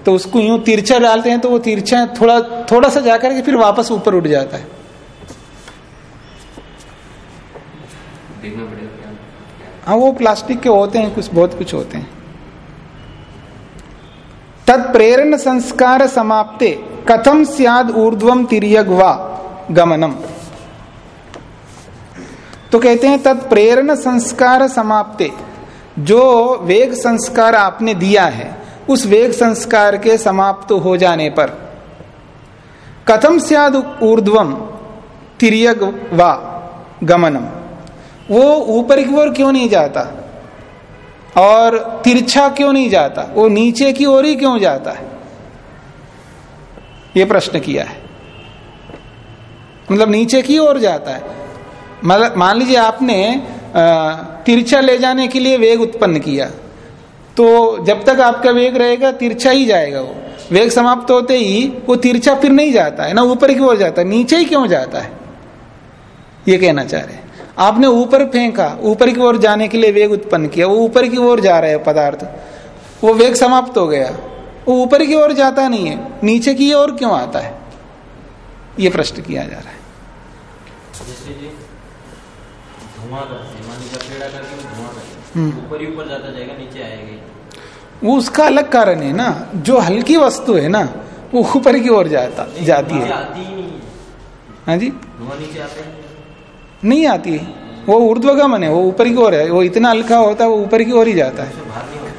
तो उसको यूँ तिरछा डालते हैं तो वो तिरछा थोड़ा थोड़ा सा जाकर के फिर वापस ऊपर उठ जाता है देखना पड़ेगा क्या क्या हाँ वो प्लास्टिक के होते हैं, कुछ, बहुत कुछ होते हैं। तत्प्रेरण संस्कार समाप्ते कथम सियाद ऊर्ध्वम तिर्यग वा, गमनम। तो कहते हैं तत्प्रेरण संस्कार समाप्ते, जो वेग संस्कार आपने दिया है, उस वेग संस्कार के समाप्त हो जाने पर कथम सियाद ऊर्ध्वम तिर्यग वा, गमनम। वो ऊपर की ओर क्यों नहीं जाता? और तिरछा क्यों नहीं जाता? वो नीचे की ओर ही क्यों जाता है? ये प्रश्न किया है। मतलब नीचे की ओर जाता है। मतलब मान लीजिए आपने तिरछा ले जाने के लिए वेग उत्पन्न किया। तो जब तक आपका वेग रहेगा, तिरछा ही जाएगा वो। वेग समाप्त होते ही वो तिरछा फिर नहीं जाता है, ना ऊपर की ओर जाता है, नीचे ही क्यों जाता है? ये कहना चाह रहे हैं। आपने ऊपर फेंका ऊपर की ओर जाने के लिए वेग उत्पन्न किया वो ऊपर की ओर जा रहा है पदार्थ। वो वेग समाप्त हो गया। वो ऊपर की ओर जाता नहीं है नीचे की ओर क्यों आता है? ये प्रश्न किया जा रहा है। हम्म। ऊपर ऊपर जाता जाएगा नीचे आएगा वो उसका अलग कारण है ना जो हल्की वस्तु है ना वो ऊपर की ओर जाता जाती है। ही है। हाँ जी? नीचे आता ही। नहीं आती है। वो ऊर्ध्वगमन है वो ऊपर की ओर है। वो इतना हल्का होता है वो ऊपर की ओर ही जाता है। उसमें भार नहीं होता।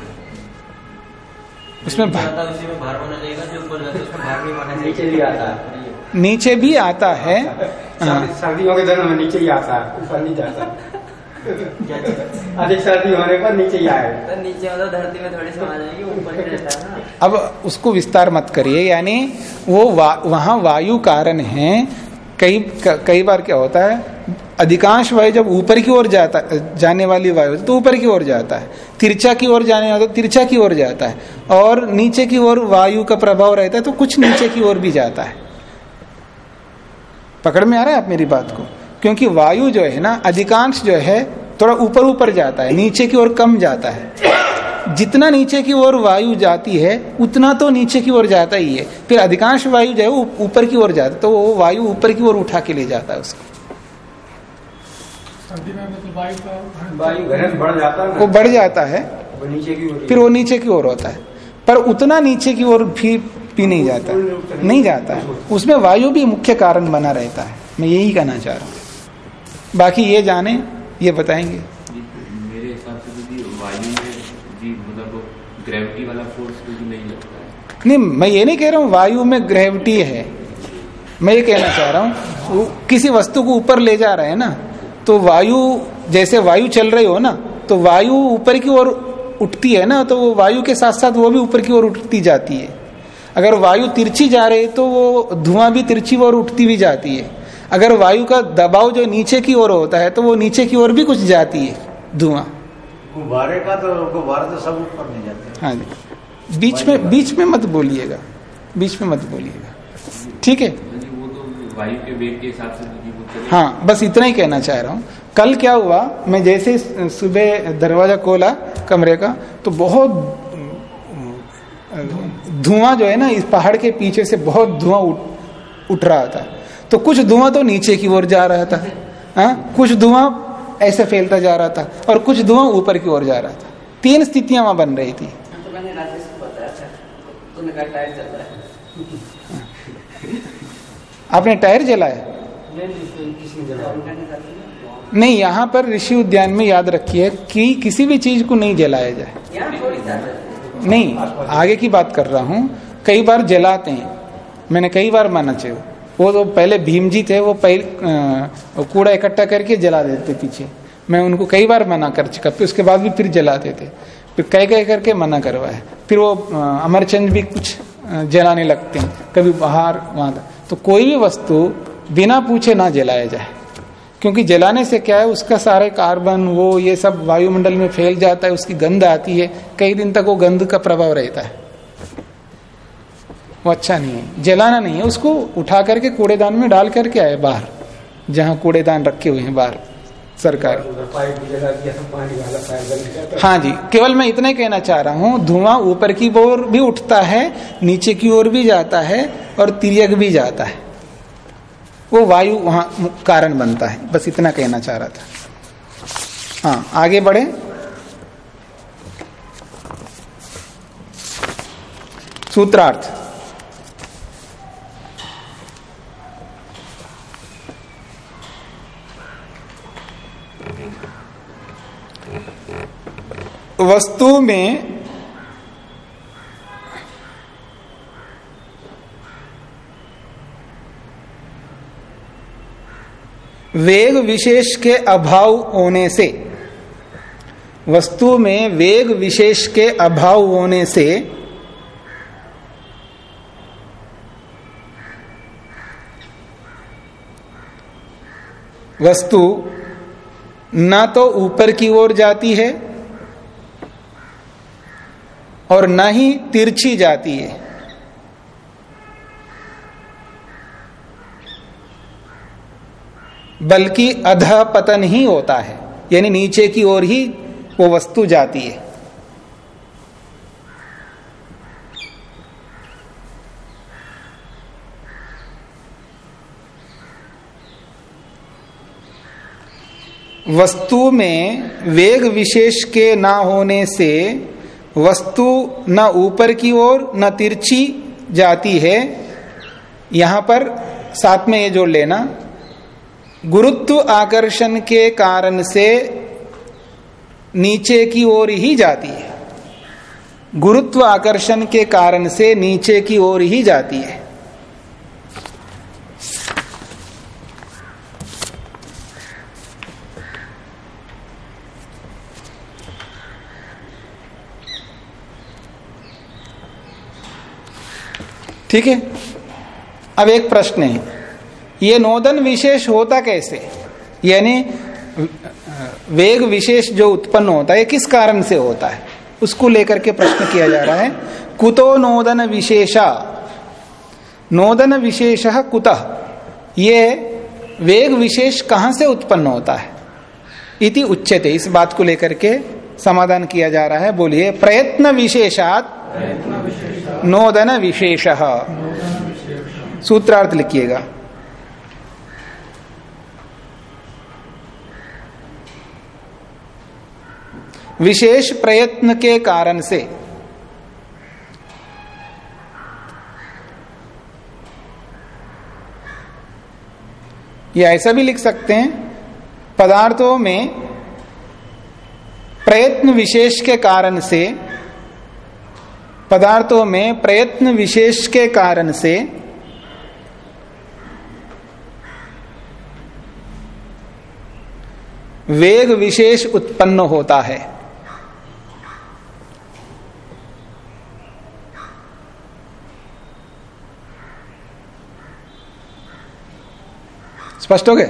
उसमें नीचे भार- आता उसी में भार माना जाएगा जो ऊपर जाता उसमें भार नहीं माना नीचे जाएगा भी आता है नीचे भी आता है। हाँ, सर्दियों के दिनों में नीचे ही आता है ऊपर नहीं जाता। अधिक सर्दी होने पर नीचे ही आएगा तो नीचे मतलब धरती में थोड़ी समा जाएगी ऊपर ही रहता है ना। अब उसको विस्तार मत करिए यानी वो वा, वहाँ वायु कारण है। कई कई बार क्या होता है अधिकांश वायु जब ऊपर की ओर जाता जाने वाली वायु तो ऊपर की ओर जाता है तिरछा की ओर जाने वाला तो तिरछा की ओर जाता है और नीचे की ओर वायु का प्रभाव रहता है तो कुछ नीचे की ओर भी जाता है पकड़ में आ रहा है आप मेरी बात को क्योंकि वायु जो है ना अधिकांश जो है थोड़ा ऊपर ऊपर जाता है नीचे की ओर कम जाता है जितना नीचे की ओर वायु जाती है उतना तो नीचे की ओर जाता ही है फिर अधिकांश वायु जो है वो ऊपर की ओर जाता है तो वो वायु ऊपर की ओर उठा के ले जाता है उसको सर्दी में मतलब वायु का वायु घनत्व बढ़ जाता है वो बढ़ जाता है। वो नीचे की ओर फिर वो नीचे की ओर होता है। पर उतना नीचे की ओर भी भी नहीं जाता। नहीं जाता। है उसमें वायु भी मुख्य कारण बना रहता है। मैं यही कहना चाह रहा हूँ। बाकी ये जाने ये बताएँगे। मेरे हिसाब से तो जी वायु में जी मतलब ग्रेविटी वाला फोर्स तो नहीं लगता है। नहीं मैं ये नहीं कह रहा हूँ वायु में ग्रेविटी है। मैं ये कहना चाह रहा हूँ किसी वस्तु को ऊपर ले जा रहे हैं ना तो वायु जैसे वायु चल रही हो ना तो वायु ऊपर की ओर उठती है ना तो वो वायु के साथ साथ वो भी ऊपर की ओर उठती जाती है। अगर वायु तिरछी जा रही है तो वो धुआँ भी तिरछी ओर उठती भी जाती है। अगर वायु का दबाव जो नीचे की ओर होता है तो वो नीचे की ओर भी कुछ जाती है धुआँ। गुब्बारे का तो गुब्बारा तो सब ऊपर नहीं जाते। हाँ जी। बीच में बीच में मत बोलिएगा। बीच में मत बोलिएगा। ठीक है? हाँ वो तो वायु के वेग के हिसाब से हाँ बस इतना ही कहना चाह रहा हूँ। कल क्या हुआ? मैं जैसे सुबह दरवाज़ा खोला कमरे का तो बहुत धुआँ जो है ना इस पहाड़ के पीछे से बहुत धुआँ उठ उठ रहा था। तो कुछ धुआँ तो नीचे की ओर जा रहा था हाँ? कुछ धुआँ ऐसे फैलता जा रहा था और कुछ धुआँ ऊपर की ओर जा रहा था। तीन स्थितियाँ वहाँ बन रही थी। तो मैंने राजेश को बताया था तूने टायर चल है। आपने टायर जलाया? नहीं, यहाँ पर ऋषि उद्यान में याद रखिए कि किसी भी चीज़ को नहीं जलाया जाए। नहीं, आगे की बात कर रहा हूँ। कई बार जलाते हैं। मैंने कई बार माना चाहिए वो तो पहले भीम जी थे, वो पहले कूड़ा इकट्ठा करके जला देते पीछे। मैं उनको कई बार मना कर चुका, फिर उसके बाद भी फिर जलाते थे। फिर कह कह करके मना करवाया। फिर वो अमरचंद भी कुछ जलाने लगते हैं, कभी बाहर, वहाँ तो कोई भी वस्तु बिना पूछे ना जलाया जाए। क्योंकि जलाने से क्या है, उसका सारे कार्बन, वो, ये सब वायुमंडल में फैल जाता है, उसकी गंध आती है, कई दिन तक वो गंध का प्रभाव रहता है। वो अच्छा नहीं है, जलाना नहीं है, उसको उठा करके कूड़ेदान में डाल करके आए बाहर, जहाँ कूड़ेदान रखे हुए हैं बाहर, सरकार। हाँ जी, केवल मैं इतना ही कहना चाह रहा हूँ, धुआँ ऊपर की ओर भी उठता है, नीचे की ओर भी जाता है, और तिरक भी जाता है। वो वायु वहाँ कारण बनता है। बस इतना कहना चाह रहा था। हाँ आगे बढ़े। सूत्रार्थ। वस्तु में वेग विशेष के अभाव होने से, वस्तु में वेग विशेष के अभाव होने से, वस्तु न तो ऊपर की ओर जाती है और ना ही तिरछी जाती है। बल्कि अध पतन ही होता है, यानी नीचे की ओर ही वो वस्तु जाती है। वस्तु में वेग विशेष के ना होने से वस्तु न ऊपर की ओर न तिरछी जाती है। यहाँ पर साथ में ये जोड़ लेना। गुरुत्व आकर्षण के कारण से नीचे की ओर ही जाती है। गुरुत्व आकर्षण के कारण से नीचे की ओर ही जाती है। ठीक है? अब एक प्रश्न है। ये नोदन विशेष होता कैसे? यानी वेग विशेष जो उत्पन्न होता है किस कारण से होता है? उसको लेकर के प्रश्न किया जा रहा है। कुतो नोदन विशेषा। नोदन विशेष कुतः? ये वेग विशेष कहाँ से उत्पन्न होता है? इति उच्चते इस बात को लेकर के समाधान किया जा रहा है। बोलिए प्रयत्न विशेषात नोदन विशेष। सूत्रार्थ लिखिएगा। विशेष प्रयत्न के कारण से। या ऐसा भी लिख सकते हैं, पदार्थों में प्रयत्न विशेष के कारण से, पदार्थों में प्रयत्न विशेष के कारण से, वेग विशेष उत्पन्न होता है। स्पष्ट हो गए?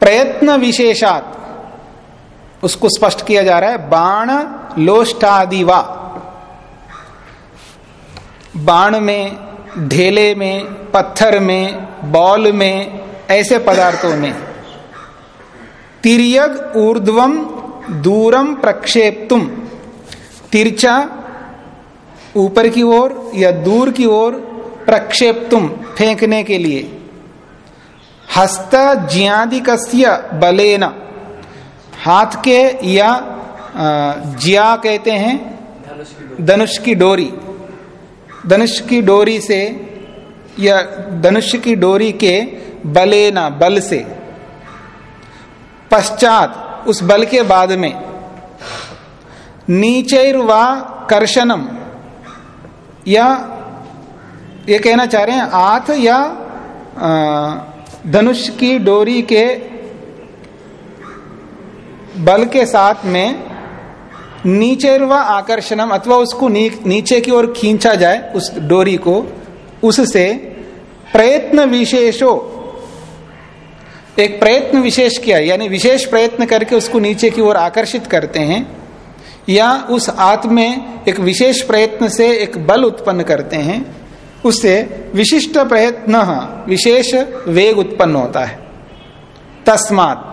प्रयत्न विशेषात उसको स्पष्ट किया जा रहा है, बाण लोष्टादि वा। बाण में, ढेले में, पत्थर में, बॉल में, ऐसे पदार्थों में। तिरयग ऊर्ध्वम दूरम प्रक्षेप्तुम तिरछा ऊपर की ओर या दूर की ओर प्रक्षेप्तुम फेंकने के लिए। हस्त ज्यादिकस्य बलेन। हाथ के या ज्या कहते हैं धनुष की डोरी। धनुष की डोरी से या धनुष की डोरी के बलेना, बल से। पश्चात, उस बल के बाद में, नीचैर्वा कर्षणम। या, ये कहना चाह रहे हैं, आथ या धनुष की डोरी के बल के साथ में नीचे व आकर्षणम अथवा उसको नी, नीचे की ओर खींचा जाए उस डोरी को उससे प्रयत्न विशेषो एक प्रयत्न विशेष किया यानी विशेष प्रयत्न करके उसको नीचे की ओर आकर्षित करते हैं या उस आत्म में एक विशेष प्रयत्न से एक बल उत्पन्न करते हैं उससे विशिष्ट प्रयत्न विशेष वेग उत्पन्न होता है। तस्मात।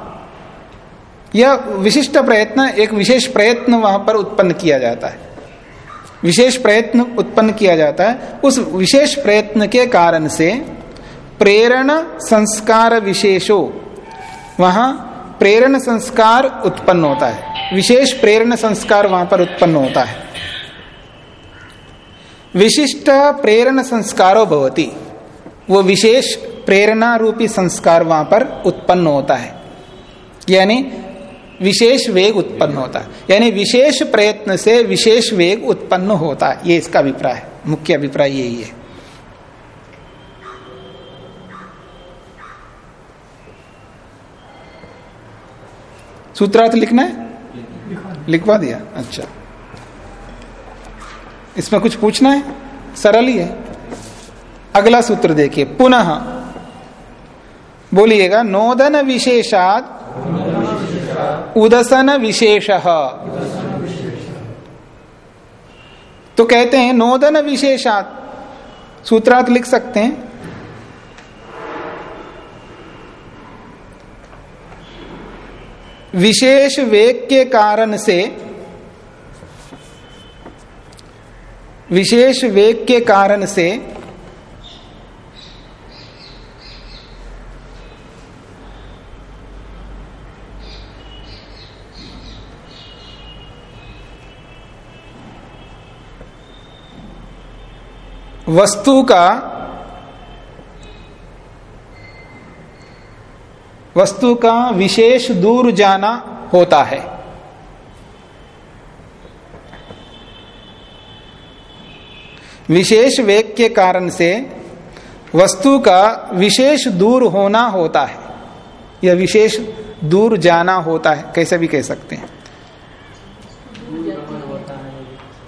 यह विशिष्ट प्रयत्न, एक विशेष प्रयत्न वहाँ पर उत्पन्न किया जाता है। विशेष प्रयत्न उत्पन्न किया जाता है। उस विशेष प्रयत्न के कारण से प्रेरण संस्कार विशेषो, वहाँ प्रेरण संस्कार उत्पन्न होता है। विशेष प्रेरण संस्कार वहाँ पर उत्पन्न होता है। विशिष्ट प्रेरण संस्कारो भवती। वो विशेष प्रेरणा रूपी संस्कार वहाँ पर उत्पन्न होता है। यानी विशेष वेग उत्पन्न होता है। यानी विशेष प्रयत्न से विशेष वेग उत्पन्न होता है। ये इसका अभिप्राय है। मुख्य अभिप्राय यही है। सूत्रार्थ लिखना है? लिखवा दिया। अच्छा। इसमें कुछ पूछना है? सरल ही है। अगला सूत्र देखिए। पुनः। बोलिएगा, नोदन विशेषात उदसन विशेष। तो कहते हैं, नोदन विशेषात। सूत्रार्थ लिख सकते हैं। विशेष वेग के कारण से विशेष वेग के कारण से वस्तु का वस्तु का विशेष दूर जाना होता है। विशेष वेग के कारण से वस्तु का विशेष दूर होना होता है। या विशेष दूर जाना होता है, कैसे भी कह सकते हैं।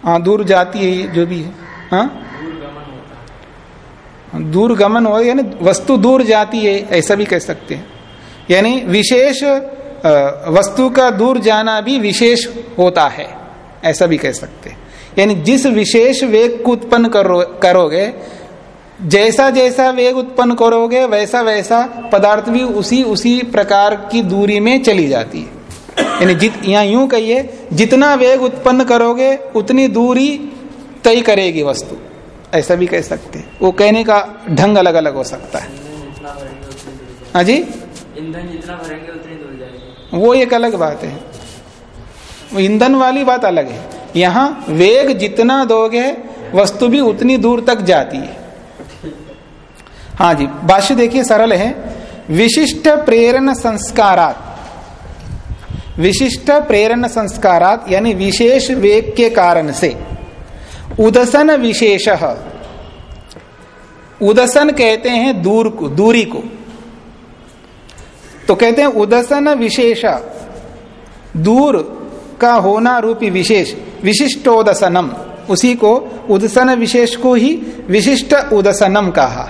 हाँ दूर जाती है जो भी है। हाँ? दूर गमन हो, यानी वस्तु दूर जाती है, ऐसा भी कह सकते हैं। यानी विशेष वस्तु का दूर जाना भी विशेष होता है, ऐसा भी कह सकते हैं। यानी जिस विशेष वेग को उत्पन्न करो करोगे जैसा जैसा वेग उत्पन्न करोगे वैसा वैसा पदार्थ भी उसी उसी प्रकार की दूरी में चली जाती है। यानी जित यहाँ यूँ कहिए जितना वेग उत्पन्न करोगे उतनी दूरी तय करेगी वस्तु। ऐसा भी कह सकते हैं। वो कहने का ढंग अलग अलग हो सकता है। हाँ जी? ईंधन जितना भरेंगे उतनी दूर जाएगी। वो एक अलग बात है। ईंधन वाली बात अलग है। यहाँ वेग जितना दोगे, वस्तु भी उतनी दूर तक जाती है। हाँ जी, भाष्य देखिए, सरल है। विशिष्ट प्रेरण संस्कारात। विशिष्ट प्रेरण संस्कारात, यानी विशेष वेग के कारण से। उदसन विशेष। उदसन कहते हैं दूर को, दूरी को। तो कहते हैं उदसन विशेष। दूर का होना रूपी विशेष, विशिष्टोदसनम। उसी को उदसन विशेष को ही विशिष्ट उदसनम कहा।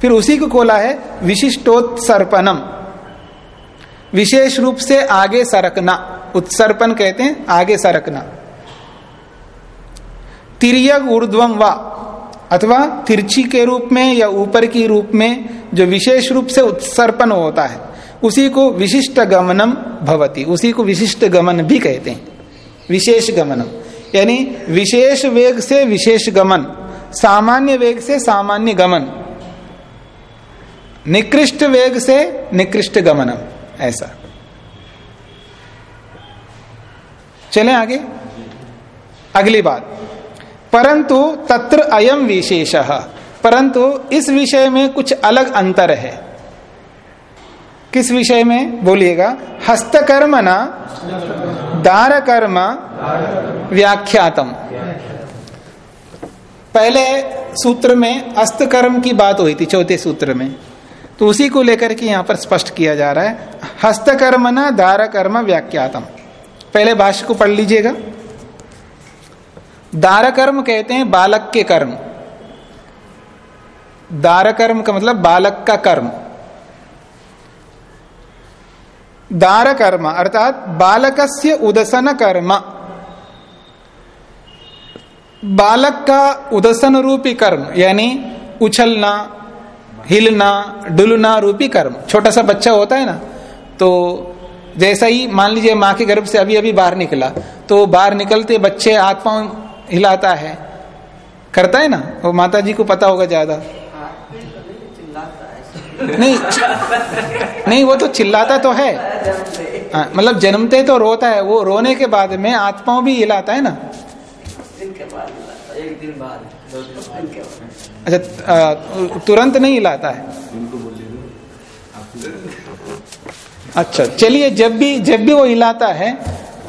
फिर उसी को खोला है विशिष्टोत्सर्पणम विशेष रूप से आगे सरकना उत्सर्पण कहते हैं, आगे सरकना। तिरयग ऊर्ध्वम व, अथवा तिरछी के रूप में या ऊपर की रूप में जो विशेष रूप से उत्सर्पण होता है। उसी को विशिष्ट गमनम भवती, उसी को विशिष्ट गमन भी कहते हैं। विशेष गमनम, यानी विशेष वेग से विशेष गमन, सामान्य वेग से सामान्य गमन, निकृष्ट वेग से निकृष्ट गमनम, ऐसा। चले आगे? अगली बात। परंतु तत्र अयम विशेष, परंतु इस विषय में कुछ अलग अंतर है। किस विषय में? बोलिएगा। हस्तकर्म न दार कर्म व्याख्यातम। पहले सूत्र में अस्तकर्म की बात हुई थी, चौथे सूत्र में। तो उसी को लेकर के यहाँ पर स्पष्ट किया जा रहा है। हस्तकर्म न दार कर्म व्याख्यातम। पहले भाष्य को पढ़ लीजिएगा। दार कर्म कहते हैं बालक के कर्म। दार कर्म का मतलब बालक का कर्म। दार कर्म अर्थात बालक से उदसन कर्म बालक का उदसन रूपी कर्म, यानी उछलना, हिलना, डुलना रूपी कर्म। छोटा सा बच्चा होता है ना तो जैसा ही मान लीजिए माँ के गर्भ से अभी अभी बाहर निकला तो बाहर निकलते बच्चे पाँव हिलाता है। करता है ना? वो माता जी को पता होगा ज़्यादा। नहीं नहीं वो तो चिल्लाता तो है। हाँ, मतलब जन्मते तो रोता है वो रोने के बाद में पाँव भी हिलाता है ना। अच्छा तुरंत नहीं हिलाता है। अच्छा चलिए जब भी जब भी वो हिलाता है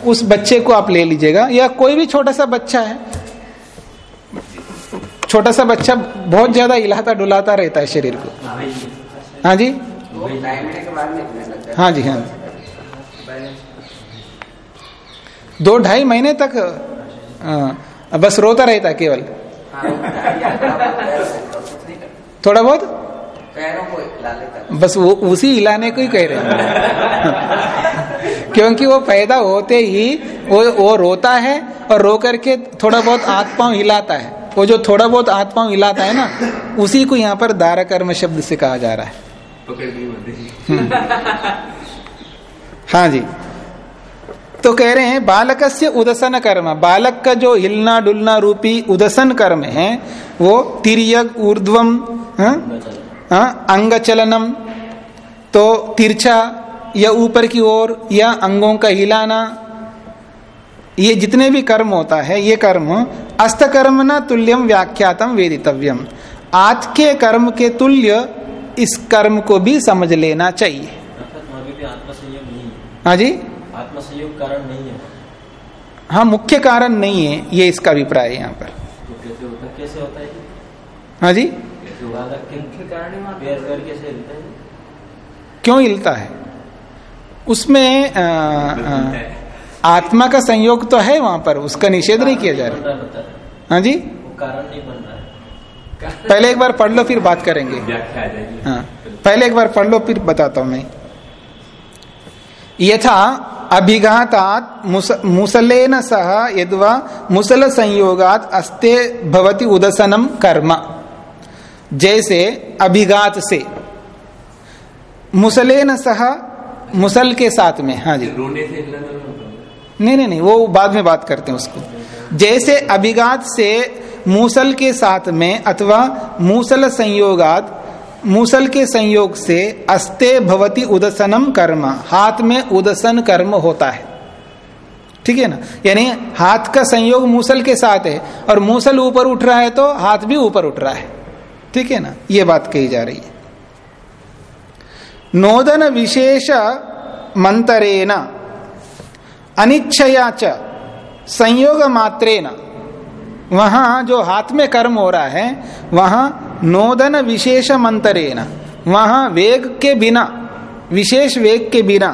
उस बच्चे को आप ले लीजिएगा। या कोई भी छोटा सा बच्चा है छोटा सा बच्चा बहुत ज़्यादा हिलाता डुलाता रहता है शरीर को। हाँ जी। हाँ जी हाँ दो ढाई महीने तक आ, बस रोता रहता है केवल। थोड़ा बहुत? बस वो उसी हिलाने को ही कह रहे हैं। क्योंकि वो पैदा होते ही वो वो रोता है और रो करके थोड़ा बहुत हाथ पाँव हिलाता है। वो जो थोड़ा बहुत हाथ पाँव हिलाता है ना उसी को यहाँ पर दारा कर्म शब्द से कहा जा रहा है। हाँ जी। तो कह रहे हैं बालक से उदसन कर्म। बालक का जो हिलना डुलना रूपी उदसन कर्म है वो तिरयग ऊर्ध्वम हाँ? हाँ, अंग चलनम तो तिरछा या ऊपर की ओर या अंगों का हिलाना ये जितने भी कर्म होता है ये कर्म अस्त कर्म न तुल्यम व्याख्यातम वेदितव्यम। आज के कर्म के तुल्य इस कर्म को भी समझ लेना चाहिए। है जी? आत्मसंयोग कारण नहीं है हाँ मुख्य कारण नहीं है ये इसका अभिप्राय है यहाँ पर। है जी? क्यों हिलता है? उसमें आ, आ, आत्मा का संयोग तो है वहाँ पर उसका निषेध नहीं किया जा रहा। हाँ जी? कारण नहीं बन रहा। पहले एक बार पढ़ लो फिर बात करेंगे। हाँ पहले एक बार पढ़ लो फिर बताता हूँ मैं। यथा अभिघातात मुस, मुसलेन सह यद्वा मुसल संयोगात अस्ते भवति उदसनम कर्म। जैसे अभिघात से। मुसलेन सह मुसल के साथ में हाँ जी। रोने से। नहीं नहीं नहीं वो बाद में बात करते हैं उसको। जैसे अभिघात से मूसल के साथ में अथवा मूसल संयोगात, मूसल के संयोग से अस्ते भवती उदसनम कर्म, हाथ में उदसन कर्म होता है। ठीक है ना? यानी हाथ का संयोग मूसल के साथ है और मूसल ऊपर उठ रहा है तो हाथ भी ऊपर उठ रहा है। ठीक है ना? ये बात कही जा रही है। नोदन विशेष मंतरेण, अनिच्छया च, संयोग मात्रेण। वहाँ जो हाथ में कर्म हो रहा है, वहाँ नोदन विशेष मंतरेण, वहाँ वेग के बिना, विशेष वेग के बिना।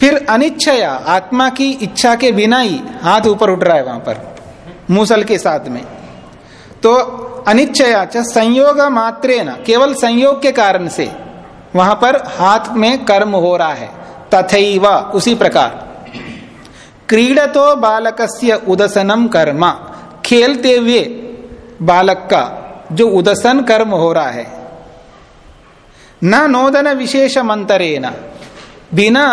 फिर अनिच्छया, आत्मा की इच्छा के बिना ही हाथ ऊपर उठ रहा है वहाँ पर, मूसल के साथ में। तो अनिच्छया च संयोग मात्रे न केवल संयोग के कारण से वहाँ पर हाथ में कर्म हो रहा है, तथैव, उसी प्रकार। क्रीडतो बालकस्य उदसनम कर्म। खेलते हुए बालक का जो उदसन कर्म हो रहा है। न नोदन विशेष मंतरेण बिना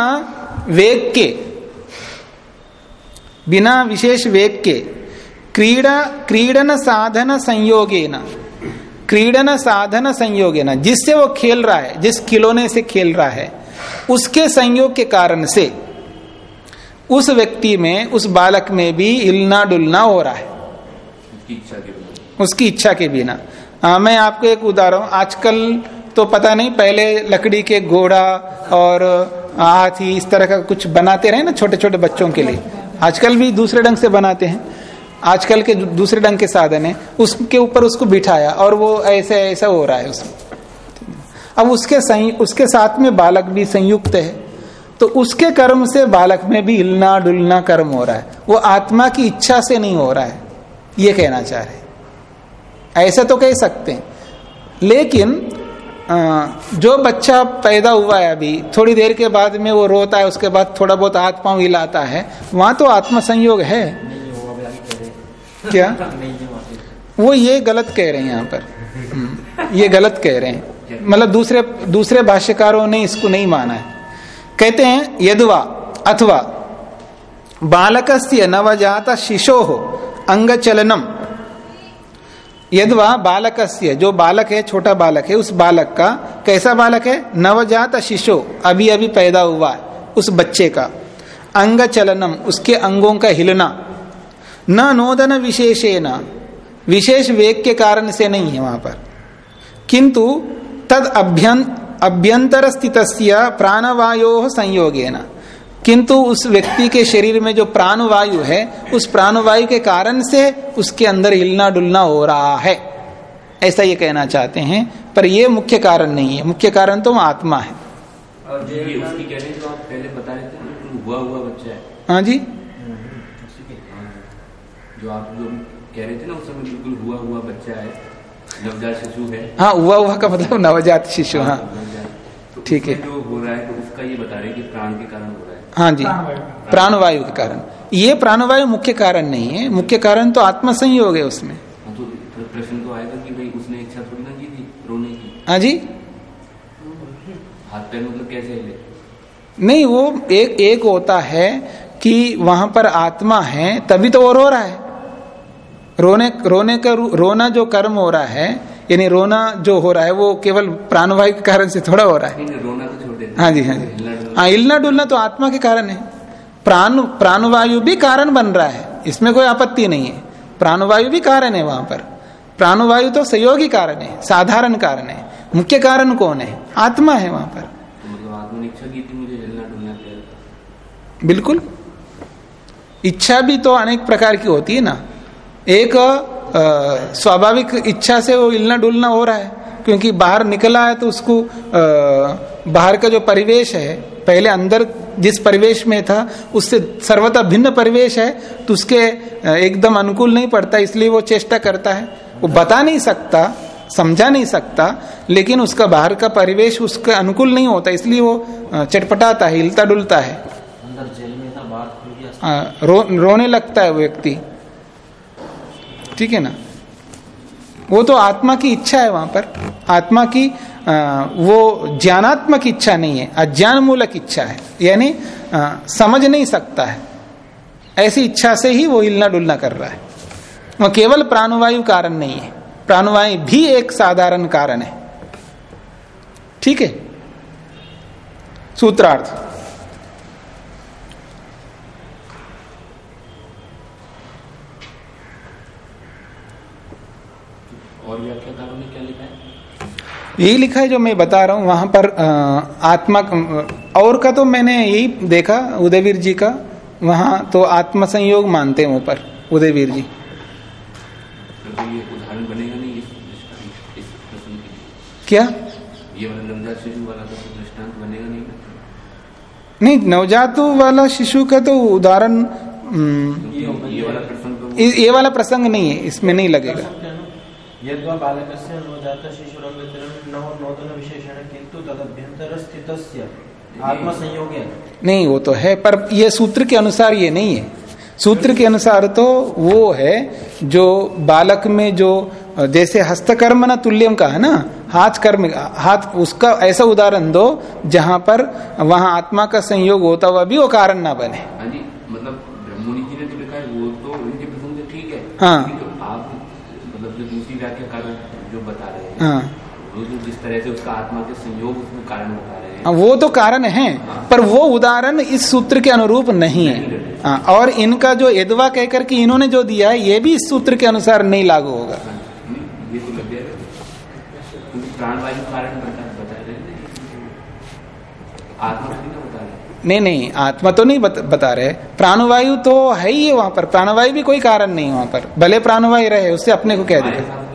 वेग के बिना विशेष वेग के क्रीड़ा, क्रीडन साधन संयोगेन, क्रीडन साधन संयोगेन, जिससे वो खेल रहा है, जिस खिलौने से खेल रहा है, उसके संयोग के कारण से उस व्यक्ति में उस बालक में भी हिलना डुलना हो रहा है। उसकी इच्छा के बिना। उसकी इच्छा के बिना। आ, मैं आपको एक उदाहरण आजकल तो पता नहीं पहले लकड़ी के घोड़ा और हाथी इस तरह का कुछ बनाते रहे ना छोटे छोटे बच्चों के लिए। आजकल भी दूसरे ढंग से बनाते हैं। आजकल के दूसरे ढंग के साधन है। उसके ऊपर उसको बिठाया और वो ऐसे ऐसा हो रहा है उसमें। अब उसके संय, उसके साथ में बालक भी संयुक्त है। तो उसके कर्म से बालक में भी हिलना डुलना कर्म हो रहा है। वो आत्मा की इच्छा से नहीं हो रहा है। ये कहना चाह रहे ऐसा तो कह सकते हैं। लेकिन जो बच्चा पैदा हुआ है अभी थोड़ी देर के बाद में वो रोता है उसके बाद थोड़ा बहुत हाथ पाँव हिलाता है वहाँ तो आत्म संयोग है। क्या? वो ये गलत कह रहे हैं यहाँ पर। हम्म, ये गलत कह रहे हैं। मतलब दूसरे दूसरे भाष्यकारों ने इसको नहीं माना है। कहते हैं, यदवा, अथवा, बालकस्य नवजात शिशो अंग चलनम यदवा, बालकस्य, जो बालक है, छोटा बालक है, उस बालक का, कैसा बालक है? नवजात शिशो, अभी अभी पैदा हुआ है, उस बच्चे का। अंग चलनम उसके अंगों का हिलना। न नोदन विशेषेण, विशेष वेग के कारण से नहीं है वहाँ पर। किंतु, तद अभ्यं अभ्यंतर स्थित प्राणवायो संयोगेन। किंतु उस व्यक्ति के शरीर में जो प्राणवायु है उस प्राणवायु के कारण से उसके अंदर हिलना डुलना हो रहा है। ऐसा ये कहना चाहते हैं पर यह मुख्य कारण नहीं है। मुख्य कारण तो आत्मा है। हैं जो आप पहले बता रहे थे बिल्कुल हुआ हुआ बच्चा है। हाँ जी। हाँ, जो आप जो कह रहे थे ना उस समय बिल्कुल हुआ हुआ बच्चा है। नवजात शिशु है। हाँ हुआ हुआ का मतलब नवजात शिशु हाँ तो ठीक है। जो हो रहा है तो उसका ये बता रहे कि प्राण के कारण हो रहा है। हाँ जी। प्राणवायु के कारण। ये प्राणवायु मुख्य कारण नहीं है। मुख्य कारण तो आत्म संयोग है उसमें। हाँ, तो प्रश्न तो आएगा कि भाई उसने इच्छा थोड़ी ना की थी रोने की? हाँ जी। हाथ पैर मतलब कैसे हिले नहीं वो एक एक होता है कि वहाँ पर आत्मा है तभी तो वो रो रहा है। रोने रोने का रोना जो कर्म हो रहा है यानी रोना जो हो रहा है वो केवल प्राणवायु के कारण से थोड़ा हो रहा है। रोना तो छोड़ हाँ। जी हाँ जी। हाँ हिलना डुलना तो आत्मा के कारण है। प्राण प्राणवायु भी कारण बन रहा है। इसमें कोई आपत्ति नहीं है। प्राणवायु भी कारण है वहाँ पर। प्राणवायु तो सहयोगी कारण है साधारण कारण है। मुख्य कारण कौन है? आत्मा है वहाँ पर। तो मतलब बिल्कुल। इच्छा भी तो अनेक प्रकार की होती है ना। एक स्वाभाविक इच्छा से वो हिलना डुलना हो रहा है क्योंकि बाहर निकला है तो उसको बाहर का जो परिवेश है पहले अंदर जिस परिवेश में था उससे सर्वथा भिन्न परिवेश है तो उसके एकदम अनुकूल नहीं पड़ता इसलिए वो चेष्टा करता है। वो बता नहीं सकता समझा नहीं सकता लेकिन उसका बाहर का परिवेश उसके अनुकूल नहीं होता इसलिए वो चटपटाता है हिलता डुलता है। अंदर जेल में था बाहर खुल गया अ, रो, रोने लगता है वो व्यक्ति। ठीक है ना? वो तो आत्मा की इच्छा है वहाँ पर। आत्मा की अ, वो ज्ञानात्मक इच्छा नहीं है अज्ञान मूलक इच्छा है। यानी समझ नहीं सकता है। ऐसी इच्छा से ही वो हिलना डुलना कर रहा है। वो केवल प्राणवायु कारण नहीं है। प्राणवायु भी एक साधारण कारण है। ठीक है? सूत्रार्थ। और व्याख्याकारों ने क्या लिखा है? यही लिखा है जो मैं बता रहा हूँ वहाँ पर आत्मा और का तो मैंने यही देखा उदयवीर जी का वहाँ तो आत्म संयोग मानते हैं ऊपर उदयवीर जी। तो ये उदाहरण बनेगा नहीं इस इस प्रश्न के लिए? क्या? ये वाला वाला तो दृष्टांत बनेगा नहीं नहीं नवजातु वाला शिशु का तो उदाहरण तो ये ये वाला प्रसंग नहीं है इसमें नहीं लगेगा। यद्वा बालकस्य नवजात शिशुरंगचरण नव नोदन विशेषण किंतु तदभ्यंतर स्थितस्य आत्मसंयोगे। नहीं वो तो है पर ये सूत्र के अनुसार ये नहीं है। सूत्र के अनुसार तो वो है जो बालक में जो जैसे हस्तकर्म न तुल्यम का है ना हाथ कर्म हाथ उसका ऐसा उदाहरण दो जहाँ पर वहाँ आत्मा का संयोग होता हुआ भी वो कारण ना बने। हाँ जी मतलब ब्रह्मणि जी ने जो लिखा है वो तो उनके ठीक है। हाँ। लेकिन जो आप मतलब जो दूसरी व्याख्या कारण जो बता रहे हैं। हाँ जिस तरह से उसका आत्मा के संयोग उसमें कारण बता रहे हैं। हाँ, वो तो कारण है पर वो उदाहरण इस सूत्र के अनुरूप नहीं है। हाँ, और इनका जो एदवा कहकर के इन्होंने जो दिया है ये भी इस सूत्र के अनुसार नहीं लागू होगा। नहीं, तो हैं नहीं नहीं आत्मा तो नहीं बत, बता रहे। प्राणवायु तो है ही है वहाँ पर। प्राणवायु भी कोई कारण नहीं है वहाँ पर। भले प्राणवायु रहे उससे अपने को कह दिक्कत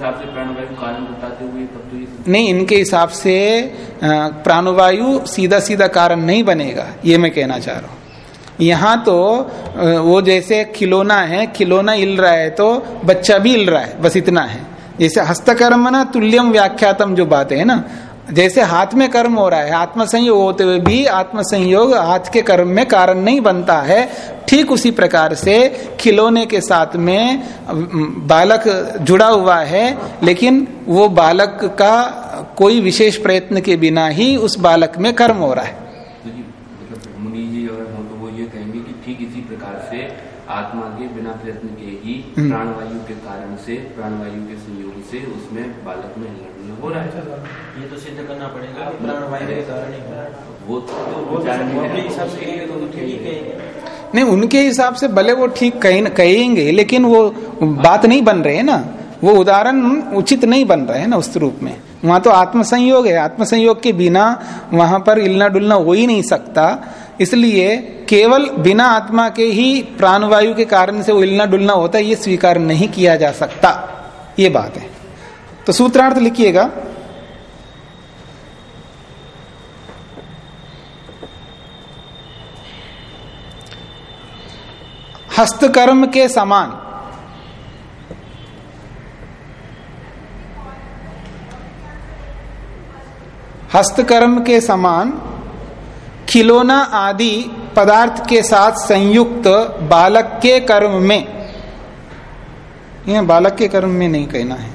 हिसाब से प्राणवायु कारण बताते हुए तब तो ये नहीं, इनके हिसाब से प्राणवायु सीधा सीधा कारण नहीं बनेगा, ये मैं कहना चाह रहा हूँ। यहाँ तो वो जैसे खिलौना है, खिलौना हिल रहा है तो बच्चा भी हिल रहा है, बस इतना है। जैसे हस्तकर्म ना तुल्यम व्याख्यातम जो बात है ना जैसे हाथ में कर्म हो रहा है आत्मसंयोग होते हुए भी आत्मसंयोग हाथ के कर्म में कारण नहीं बनता है। ठीक उसी प्रकार से खिलौने के साथ में बालक जुड़ा हुआ है लेकिन वो बालक का कोई विशेष प्रयत्न के बिना ही उस बालक में कर्म हो रहा है। जी मुनि जी अगर वो ये कहेंगे कि ठीक इसी प्रकार से आत्मा के बिना प्रयत्न के ही हम्म। प्राणवायु के कारण से प्राणवायु के संयोग से उसमें बालक में हो रहा है ये तो सिद्ध करना पड़ेगा कि कारण ही है वो तो तो। अपने हिसाब से कहेंगे तो ठीक ही। कहेंगे नहीं उनके हिसाब से भले वो ठीक कहेंगे लेकिन वो बात नहीं बन रहे है ना। वो उदाहरण उचित नहीं बन रहे हैं ना उस रूप में। वहाँ तो आत्मसंयोग है। आत्मसंयोग के बिना वहाँ पर हिलना डुलना हो ही नहीं सकता। इसलिए केवल बिना आत्मा के ही प्राणवायु के कारण से वो हिलना डुलना होता है ये स्वीकार नहीं किया जा सकता। ये बात है। तो सूत्रार्थ लिखिएगा। हस्तकर्म के समान। हस्तकर्म के समान खिलौना आदि पदार्थ के साथ संयुक्त बालक के कर्म में। यह बालक के कर्म में नहीं कहना है।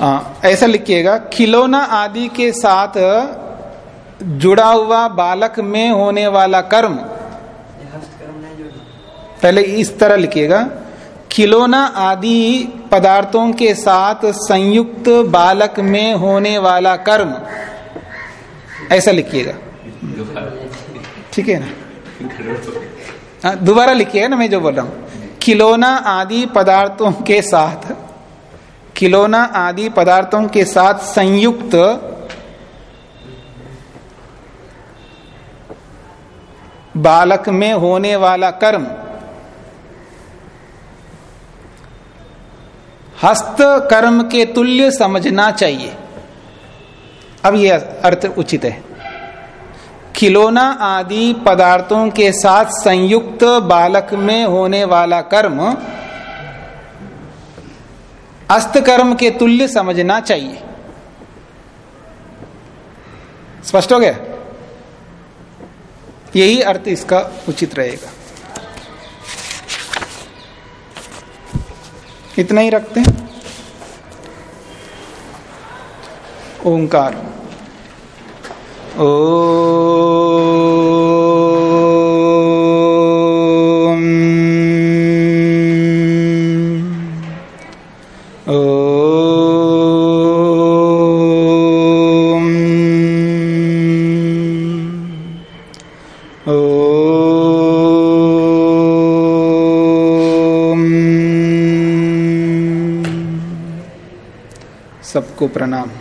आ, ऐसा लिखिएगा खिलौना आदि के साथ जुड़ा हुआ बालक में होने वाला कर्म। पहले इस तरह लिखिएगा। खिलौना आदि पदार्थों के साथ संयुक्त बालक में होने वाला कर्म। ऐसा लिखिएगा। ठीक है ना? हाँ, दोबारा लिखिएगा ना मैं जो बोल रहा हूँ। खिलौना आदि पदार्थों के साथ खिलौना आदि पदार्थों के साथ संयुक्त बालक में होने वाला कर्म, हस्त कर्म के तुल्य समझना चाहिए। अब यह अर्थ उचित है। खिलौना आदि पदार्थों के साथ संयुक्त बालक में होने वाला कर्म अस्त कर्म के तुल्य समझना चाहिए। स्पष्ट हो गया? यही अर्थ इसका उचित रहेगा। इतना ही रखते हैं। ओंकार। ओ सबको प्रणाम